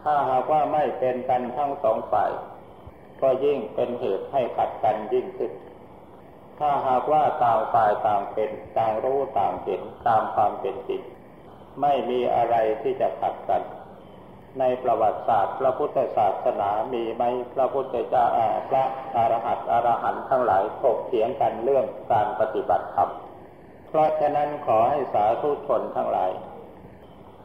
ถ้าหากว่าไม่เป็นกันทั้งสองฝ่าย ก็ยิ่งเป็นเหตุให้ขัดกันยิ่งขึ้น ถ้าหากว่าต่างฝ่ายต่างเป็นต่างรู้ต่างเห็นตามความเป็นจริงไม่มีอะไรที่จะขัดกัน ในประวัติศาสตร์ พระพุทธศาสนามีไหมพระพุทธเจ้าพระอรหัตอรหันต์ทั้งหลายถกเถียงกันเรื่องการปฏิบัติธรรมเพราะฉะนั้นขอให้สาธุชนทั้งหลาย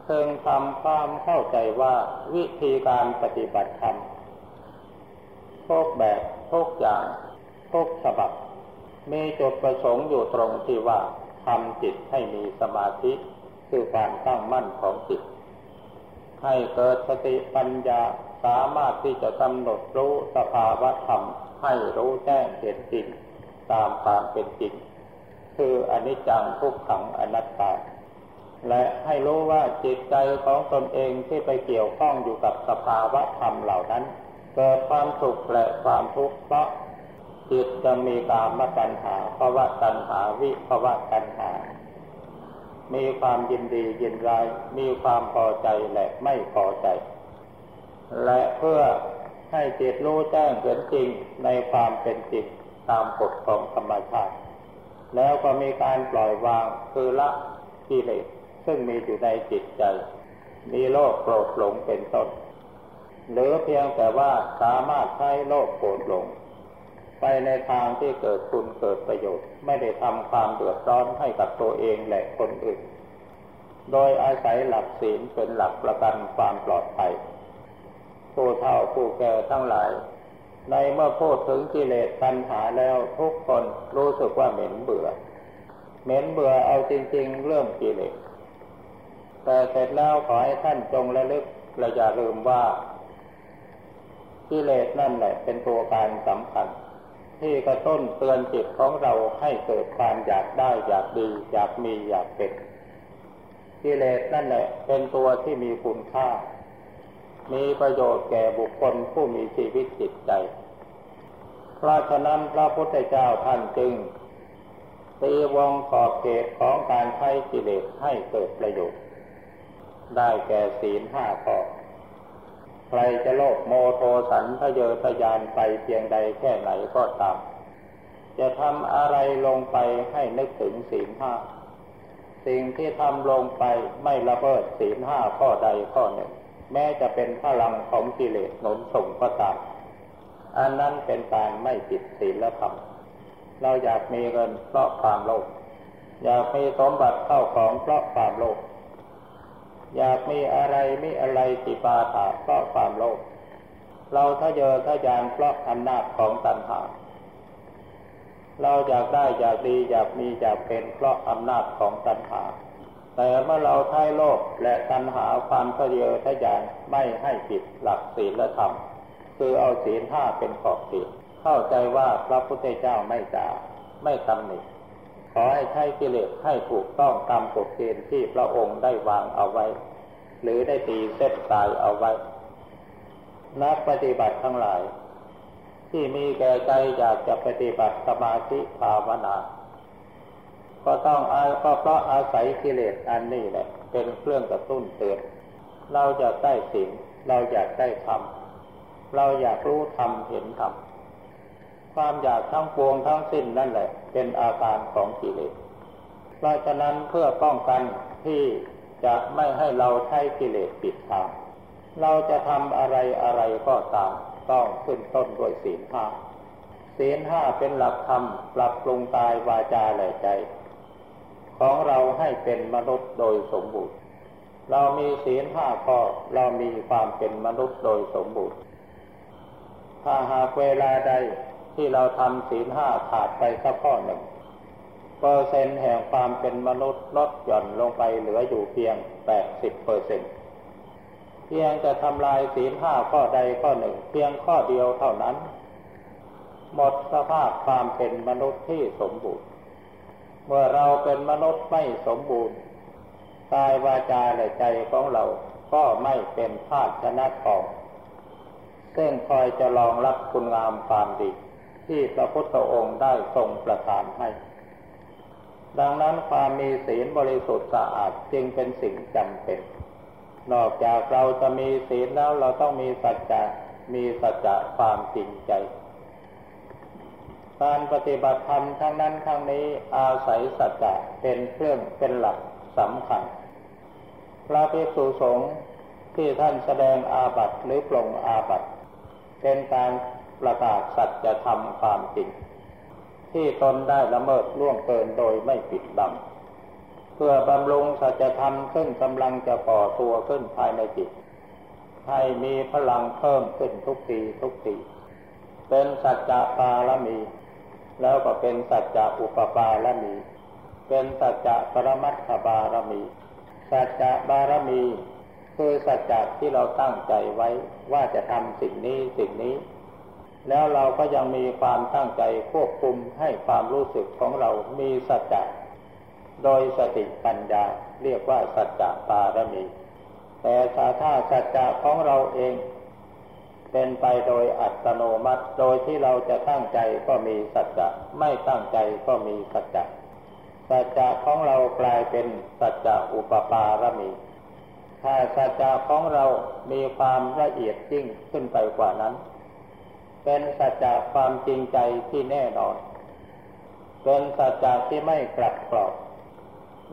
เพิ่งทำความเข้าใจว่าวิธีการปฏิบัติธรรม กแบบทุกอย่างทุกฉบับ มีจุดประสงค์อยู่ตรงที่ว่าทำจิตให้มีสมาธิคือการตั้งมั่นของจิต ให้เกิดสติปัญญาสามารถที่จะกำหนดรู้สภาวะธรรม ให้รู้แจ้งเห็นจริง ตามความเป็นจริง คืออนิจจังทุกขังอนัตตา และให้รู้ว่าจิตใจของตนเองที่ไปเกี่ยวข้องอยู่กับสภาวะธรรมเหล่านั้น กิดความสุขและความทุกข์เพราะจิตจะมีกามตัณหาภาวะตัณหาวิภาวะตัณหา มีความยินดียินร้ายมีความพอใจและไม่พอใจ และเพื่อให้จิตรู้แจ้งเห็นจริงในความเป็นจริงตามกฎของธรรมชาติ แล้วก็มีการปล่อยวางคือละกิเลสซึ่งมีอยู่ในจิตใจ มีโลภโกรธหลงเป็นต้น หรือเพียงแต่ว่าสามารถใช้โลภโกรธหลง ไปในทางที่เกิดคุณเกิดประโยชน์ ไม่ได้ทำความเดือดร้อนให้กับตัวเองและคนอื่น โดยอาศัยหลักศีลเป็นหลักประกันความปลอดภัยผู้เฒ่าผู้แก่ทั้งหลาย ในเมื่อพูดถึงกิเลสตัณหาแล้วทุกคนรู้สึกว่าเหม็นเบื่อ เหม็นเบื่อเอาจริง ๆ เรื่องกิเลสแต่เสร็จแล้วขอให้ท่านจงระลึกและอย่าลืมว่า กิเลสนั่นแหละเป็นตัวการสำคัญที่กระตุ้นเตือนจิตของเราให้เกิดความอยากได้อยากดี อยากมีอยากเป็นกิเลสนั่นแหละเป็นตัวที่มีคุณค่า มีประโยชน์แก่บุคคลผู้มีชีวิตจิตใจ เพราะฉะนั้นพระพุทธเจ้าท่านจึงตีวงขอบเขตของการใช้กิเลสให้เกิดประโยชน์ ได้แก่ศีลห้าข้อ ใครจะโลภโมโทสันทะเยอทะยานไปเพียงใดแค่ไหนก็ตาม จะทำอะไรลงไปให้นึกถึงศีลห้าสิ่งที่ทำลงไปไม่ละเมิดศีลห้าข้อใดข้อหนึ่ง แม้จะเป็นพลังของกิเลสหนุนส่งก็ตามอันนั้นเป็นการไม่ผิดศีลธรรมเราอยากมีเงินเพราะความโลภอยากมีสมบัติเข้าของเพราะความโลภ อยากมีอะไรไมีอะไรติปาถาเพราะความโลภเราทะเยอทะยานเพราะอำนาจของตัณหา เราอยากได้อยากดีอยากมีอยากเป็นเพราะอำนาจของตัณหา แต่เมื่อเราใช้โลภและตัณหาความทะเยอทะยานไม่ให้ผิดหลักศีลธรรม คือเอาศีลห้าเป็นขอบเขตเข้าใจว่าพระพุทธเจ้าไม่จ่าไม่ตำหนิ อให้ใช้กิเลสให้ถูกต้องตามกฎเกณฑ์ที่พระองค์ได้วางเอาไว้ หรือได้ตีเส้นตายเอาไว้ นักปฏิบัติทั้งหลาย ที่มีแก่ใจอยากจะปฏิบัติสมาธิภาวนา ก็ต้องอาก็เพราะอาศัยกิเลสอันนี้แหละ เป็นเครื่องกระตุ้นเตือนเราอยากได้สิ่งเราอยากได้ธรรมเราอยากรู้ธรรมเห็นธรรม ความอยากทั้งปวงทั้งสิ้นนั่นแหละ เป็นอาการของกิเลส เพราะฉะนั้นเพื่อป้องกันที่จะไม่ให้เราใช้กิเลสปิดทาง เราจะทำอะไรอะไรก็ตามต้องขึ้นต้นด้วยศีลห้าศีลห้าเป็นหลักธรรมปรับปรุงกายวาจาและใจ ของเราให้เป็นมนุษย์โดยสมบูรณ์ เรามีศีลห้าข้อเรามีความเป็นมนุษย์โดยสมบูรณ์ ถ้าหากเวลาใด ที่เราทำศีลห้าขาดไปสักข้อหนึ่งเปอร์เซ็นต์แห่งความเป็นมนุษย์ลดหย่อนลงไปเหลืออยู่เพียงแปดสิบเปอร์เซ็นต์เพียงจะทำลายศีลห้าข้อใดข้อหนึ่ง เพียงข้อเดียวเท่านั้น หมดสภาพความเป็นมนุษย์ที่สมบูรณ์ เมื่อเราเป็นมนุษย์ไม่สมบูรณ์กายวาจาและใจของเราก็ไม่เป็นภาชนะทองซึ่งคอยจะรองรับคุณงามความดี ที่พระพุทธองค์ได้ทรงประทานให้ ดังนั้นความมีศีลบริสุทธิ์สะอาดจึงเป็นสิ่งจำเป็น นอกจากเราจะมีศีลแล้วเราต้องมีสัจจะมีสัจจะความจริงใจ การปฏิบัติธรรมทั้งนั้นทั้งนี้อาศัยสัจจะเป็นเครื่องเป็นหลักสำคัญ พระภิกษุสงฆ์ที่ท่านแสดงอาบัติหรือปลงอาบัติเป็นการ ประกาศสัจธรรมความจริง ที่ตนได้ละเมิดล่วงเกินโดยไม่ปิดบัง เพื่อบำรุงสัจธรรมซึ่งกำลังจะก่อตัวขึ้นภายในจิต ให้มีพลังเพิ่มขึ้นทุกทีทุกทีเป็นสัจจะปาลมี แล้วก็เป็นสัจจะอุปปารมี เป็นสัจจะปรมัตถบารมี สัจจะบารมีคือสัจจะที่เราตั้งใจไว้ว่าจะทำสิ่งนี้สิ่งนี้ แล้วเราก็ยังมีความตั้งใจควบคุมให้ความรู้สึกของเรามีสัจจะโดยสติปัญญาเรียกว่าสัจจะปารมี แต่ถ้าสัจจะของเราเอง เป็นไปโดยอัตโนมัติ โดยที่เราจะตั้งใจก็มีสัจจะไม่ตั้งใจก็มีสัจจะสัจจะของเรากลายเป็นสัจจะอุปปารมี ถ้าสัจจะของเรามีความละเอียดยิ่งขึ้นไปกว่านั้น เป็นสัจจะความจริงใจที่แน่นอน เป็นสัจจะที่ไม่กลับกรอก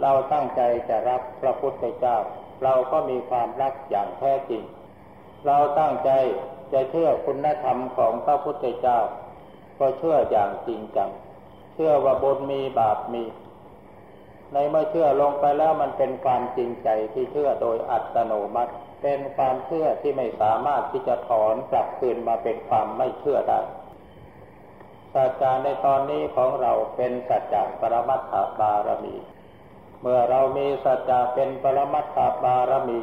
เราตั้งใจจะรับพระพุทธเจ้า เราก็มีความรักอย่างแท้จริง เราตั้งใจจะเชื่อคุณธรรมของพระพุทธเจ้า ก็เชื่ออย่างจริงจัง เชื่อว่าบุญมีบาปมี ในเมื่อเชื่อลงไปแล้วมันเป็นความจริงใจที่เชื่อโดยอัตโนมัติ เป็นความเชื่อที่ไม่สามารถที่จะถอนกลับคืนมาเป็นความไม่เชื่อได้สัจจาในตอนนี้ของเราเป็นสัจจะปรมัตถบารมี เมื่อเรามีสัจจะเป็นปรมัตถบารมี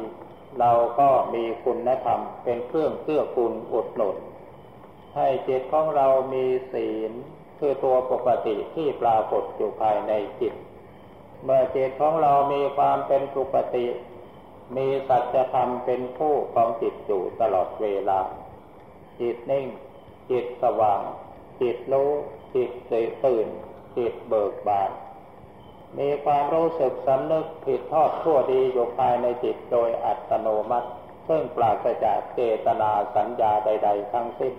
เราก็มีคุณธรรมเป็นเครื่องเกื้อกูลอุดหนุนให้จิตของเรามีศีลคือตัวปกติที่ปรากฏอยู่ภายในจิต เมื่อจิตของเรามีความเป็นปกติ มีสัจธรรมเป็นผู้ของจิตอยู่ตลอดเวลา จิตนิ่ง จิตสว่าง จิตรู้ จิตตื่น จิตเบิกบาน มีความรู้สึกสำนึกผิดทอดทั่วดีอยู่ภายในจิตโดยอัตโนมัติ ซึ่งปราศจากเจตนาสัญญาใด ๆ ทั้งสิ้น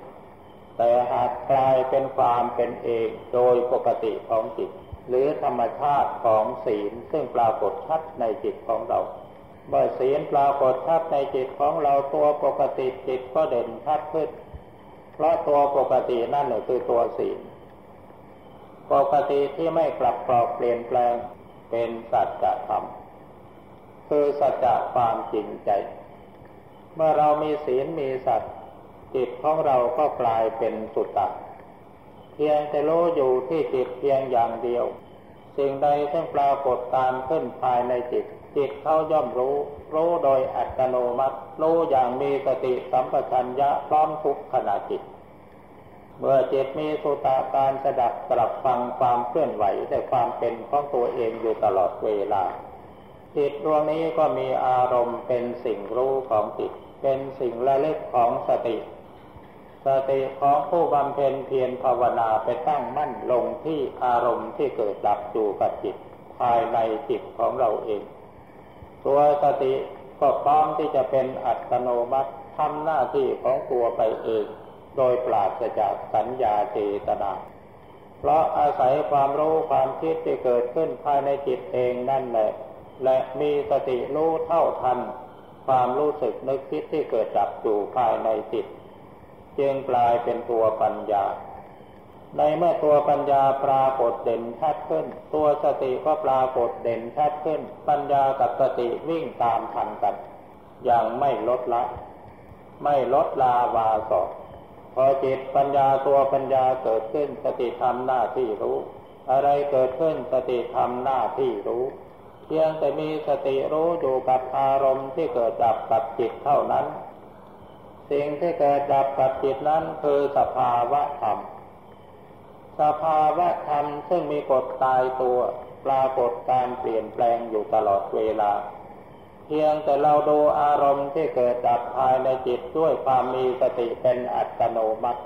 แต่หากกลายเป็นความเป็นเองโดยปกติของจิต หรือธรรมชาติของศีลซึ่งปรากฏชัดในจิตของเรา เมื่อศีลปรากฏชัดในจิตของเราตัวปกติจิตก็เด่นชัดขึ้น เพราะตัวปกตินั่นแหละคือตัวศีล ปกติที่ไม่กลับกรอกเปลี่ยนแปลงเป็นสัจธรรมคือสัจความจริงใจ เมื่อเรามีศีลมีสัจจิตของเราก็กลายเป็นสุตตะเพียงแต่รู้อยู่ที่จิตเพียงอย่างเดียว สิ่งใดที่ปรากฏตามขึ้นภายในจิต จิตเขาย่อมรู้ รู้โดยอัตโนมัติ รู้อย่างมีสติสัมปชัญญะพร้อมทุกขณะจิต เมื่อจิตมีสุตาการสดับตรับฟังความเคลื่อนไหวแต่ความเป็นของตัวเองอยู่ตลอดเวลา จิตดวงนี้ก็มีอารมณ์เป็นสิ่งรู้ของจิต เป็นสิ่งละเล็กของสติ สติของผู้บำเพ็ญเพียรภาวนาไปตั้งมั่นลงที่อารมณ์ที่เกิดดับอยู่กับจิต ภายในจิตของเราเอง ตัวสติก็พร้อมที่จะเป็นอัตโนมัติทำหน้าที่ของตัวไปเอง โดยปราศจากสัญญาเจตนา เพราะอาศัยความรู้ความคิดที่เกิดขึ้นภายในจิตเองนั่นแหละ และมีสติรู้เท่าทัน ความรู้สึกนึกคิดที่เกิดดับอยู่ภายในจิต จึงกลายเป็นตัวปัญญา ในเมื่อตัวปัญญาปรากฏเด่นชัดขึ้น ตัวสติก็ปรากฏเด่นชัดขึ้น ปัญญากับสติวิ่งตามทันกัน อย่างไม่ลดละ ไม่ลดลาวาสอกพอจิตปัญญาตัวปัญญาเกิดขึ้นสติทำหน้าที่รู้ อะไรเกิดขึ้นสติทำหน้าที่รู้ เพียงแต่มีสติรู้อยู่กับอารมณ์ที่เกิดดับกับจิตเท่านั้น สิ่งที่เกิดดับกับจิตนั้นคือสภาวะธรรม สภาวะธรรมซึ่งมีกฎตายตัวปรากฏการเปลี่ยนแปลงอยู่ตลอดเวลา เพียงแต่เราดูอารมณ์ที่เกิดดับภายในจิตด้วยความมีสติเป็นอัตโนมัติ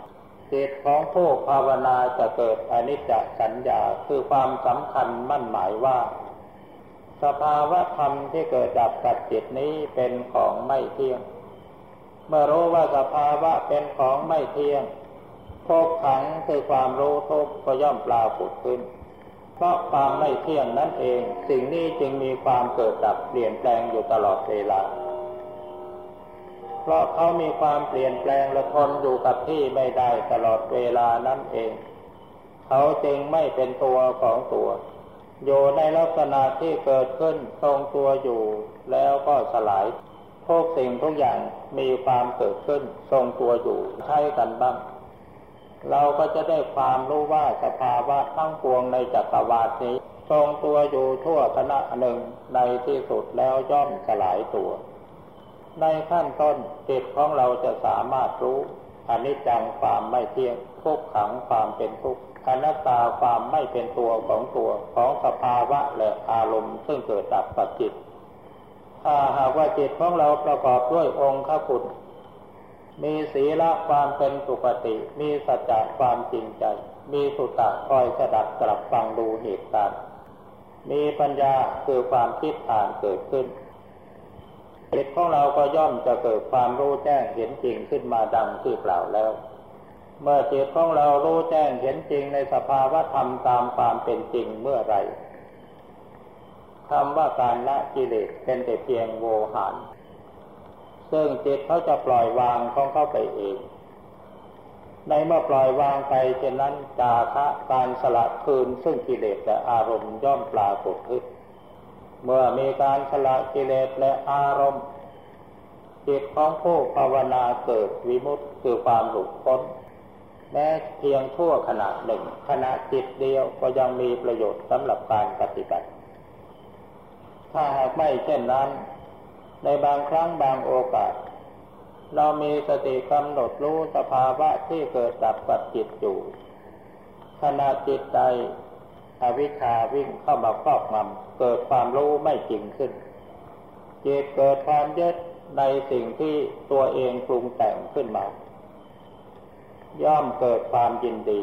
จิตของผู้ภาวนาจะเกิดอนิจจสัญญาคือความสำคัญมั่นหมายว่า สภาวะธรรมที่เกิดดับกับจิตนี้เป็นของไม่เที่ยง เมื่อรู้ว่าสภาวะเป็นของไม่เที่ยงทุกขังคือความรู้ทุกก็ย่อมปรากฏขึ้น เพราะความไม่เที่ยงนั่นเอง สิ่งนี้จึงมีความเกิดดับเปลี่ยนแปลงอยู่ตลอดเวลา เพราะเขามีความเปลี่ยนแปลงและทนอยู่กับที่ไม่ได้ตลอดเวลานั่นเอง เขาจึงไม่เป็นตัวของตัว อยู่ในลักษณะที่เกิดขึ้นทรงตัวอยู่แล้วก็สลาย ทุกสิ่งทุกอย่างมีความเกิดขึ้น ทรงตัวอยู่ใช่กันบ้าง เราก็จะได้ความรู้ว่าสภาวะทั้งปวงในจักรวาลนี้ ทรงตัวอยู่ทั่วคณะหนึ่งในที่สุดแล้วย่อมสลายตัว ในขั้นต้นจิตของเราจะสามารถรู้อนิจจังความไม่เที่ยงทุกขังความเป็นทุกข์อนัตตาความไม่เป็นตัวของตัวของสภาวะและอารมณ์ซึ่งเกิดดับปัจจิต ถ้าหากว่าจิตของเราประกอบด้วยองค์ขคุณมีศีละความเป็นสุปฏิมีสัจจะความจริงใจ มีสุตตะคอยสดับกลับฟังดูเหตุการณ์มีปัญญาคือความคิดอ่านเกิดขึ้นจิตของเราก็ย่อมจะเกิดความรู้แจ้งเห็นจริงขึ้นมาดังที่กล่าวแล้ว เมื่อจิตของเรารู้แจ้งเห็นจริงในสภาวะธรรมตามความเป็นจริงเมื่อไร คำว่าการละกิเลสเป็นแต่เพียงโวหาร ซึ่งจิตเขาจะปล่อยวางของเข้าไปเอง ในเมื่อปล่อยวางไปเช่นนั้นจาคะการสละคืนซึ่งกิเลสและอารมณ์ย่อมปรากฏขึ้นเมื่อมีการสละกิเลสและอารมณ์จิตของผู้ภาวนาเกิดวิมุตติคือความหลุดพ้นแม้เพียงทั่วขณะหนึ่งขณะจิตเดียวก็ยังมีประโยชน์สำหรับการปฏิบัติ ถ้าหากไม่เช่นนั้น ในบางครั้งบางโอกาส เรามีสติกำหนดรู้สภาวะที่เกิดดับกับจิตอยู่ขณะจิตใจอวิชชาวิ่งเข้ามาครอบงำเกิดความรู้ไม่จริงขึ้นจิตเกิดความยึดในสิ่งที่ตัวเองปรุงแต่งขึ้นมา ย่อมเกิดความยินดี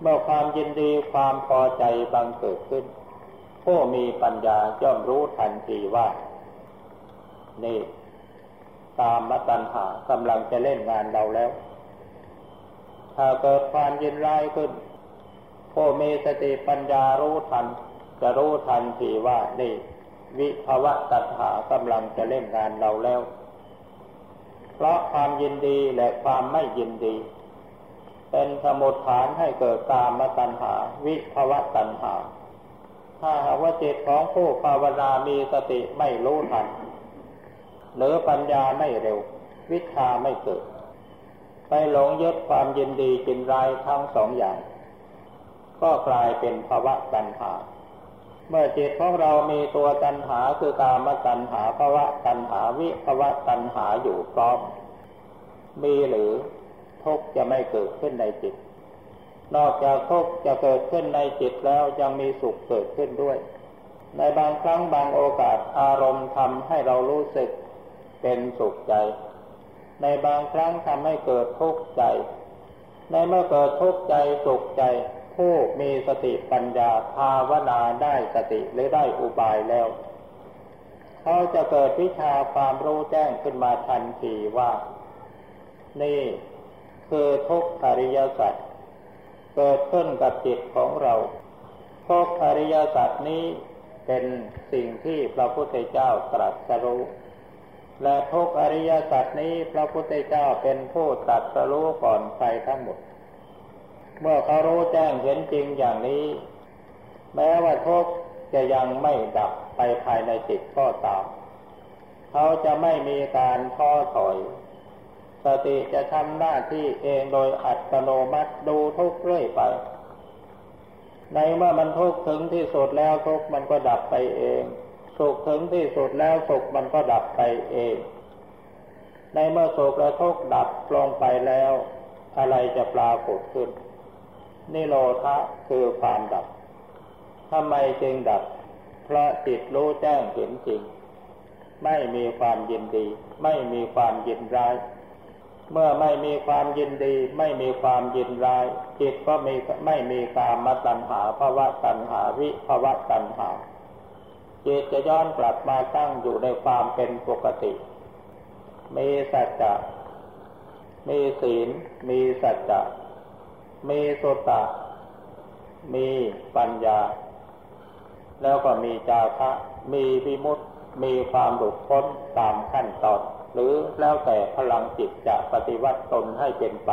เมื่อความยินดีความพอใจบังเกิดขึ้น ผู้มีปัญญาย่อมรู้ทันทีว่า นี่ตามมตัญหากำลังจะเล่นงานเราแล้ว ถ้าเกิดความยินร้ายขึ้นผู้มีสติปัญญารู้ทัน จะรู้ทันทีว่านี่ วิภวะตัณหากำลังจะเล่นงานเราแล้ว เพราะความยินดีและความไม่ยินดี เป็นสมุทฐานให้เกิดกามตัณหา วิภวะตัณหา ถ้าหากว่าจิตของผู้ภาวนามีสติไม่รู้ทันหรือปัญญาไม่เร็ว วิชาไม่เกิด ไปหลงยึดความยินดีจินร้ายทั้งสองอย่าง ก็กลายเป็นภาวะตัณหา เมื่อจิตของเรามีตัวตัณหาคือกามตัณหาภาวะตัณหาวิภาวะตัณหาอยู่พร้อมมีหรือทุกจะไม่เกิดขึ้นในจิต นอกจากทุกข์จะเกิดขึ้นในจิตแล้วยังมีสุขเกิดขึ้นด้วย ในบางครั้งบางโอกาสอารมณ์ทำให้เรารู้สึกเป็นสุขใจ ในบางครั้งทำให้เกิดทุกข์ใจ ในเมื่อเกิดทุกข์ใจสุขใจ ผู้มีสติปัญญาภาวนาได้สติหรือได้อุบายแล้ว เขาจะเกิดวิชาความรู้แจ้งขึ้นมาทันทีว่า นี่คือทุกขริยสัจ เกิดขึ้นกับจิตของเราทกขริยสัจนี้เป็นสิ่งที่พระพุทธเจ้าตรัสรู้และทุกอริยสัจนี้พระพุทธเจ้าเป็นผู้ตรัสรู้ก่อนใครทั้งหมด เมื่อเขารู้แจ้งเห็นจริงอย่างนี้ แม้ว่าทุกจะยังไม่ดับไปภายในจิตก็ตาม เขาจะไม่มีการท้อถอย สติจะทำหน้าที่เองโดยอัตโนมัติดูทุกเรื่อยไป ในเมื่อมันทุกถึงที่สุดแล้วทุกมันก็ดับไปเอง สุขถึงที่สุดแล้วสุขมันก็ดับไปเอง ในเมื่อสุขและทุกข์ดับลงไปแล้ว อะไรจะปรากฏขึ้น นิโรธะคือความดับทำไมจึงดับ เพราะจิตรู้แจ้งเห็นจริง ไม่มีความยินดี ไม่มีความยินร้าย เมื่อไม่มีความยินดี ไม่มีความยินร้ายจิตก็มีไม่มีกามาตัณหาภาวะตัณหาวิภาวะตัณหาจิตจะย้อนกลับมาตั้งอยู่ในความเป็นปกติ มีสัจจะมีศีล มีสัจจะมีสตตะ มีปัญญา แล้วก็มีจาคะ มีวิมุตติ มีความหลุดพ้นตามขั้นตอน หรือแล้วแต่พลังจิตจะปฏิวัติตนให้เป็นไป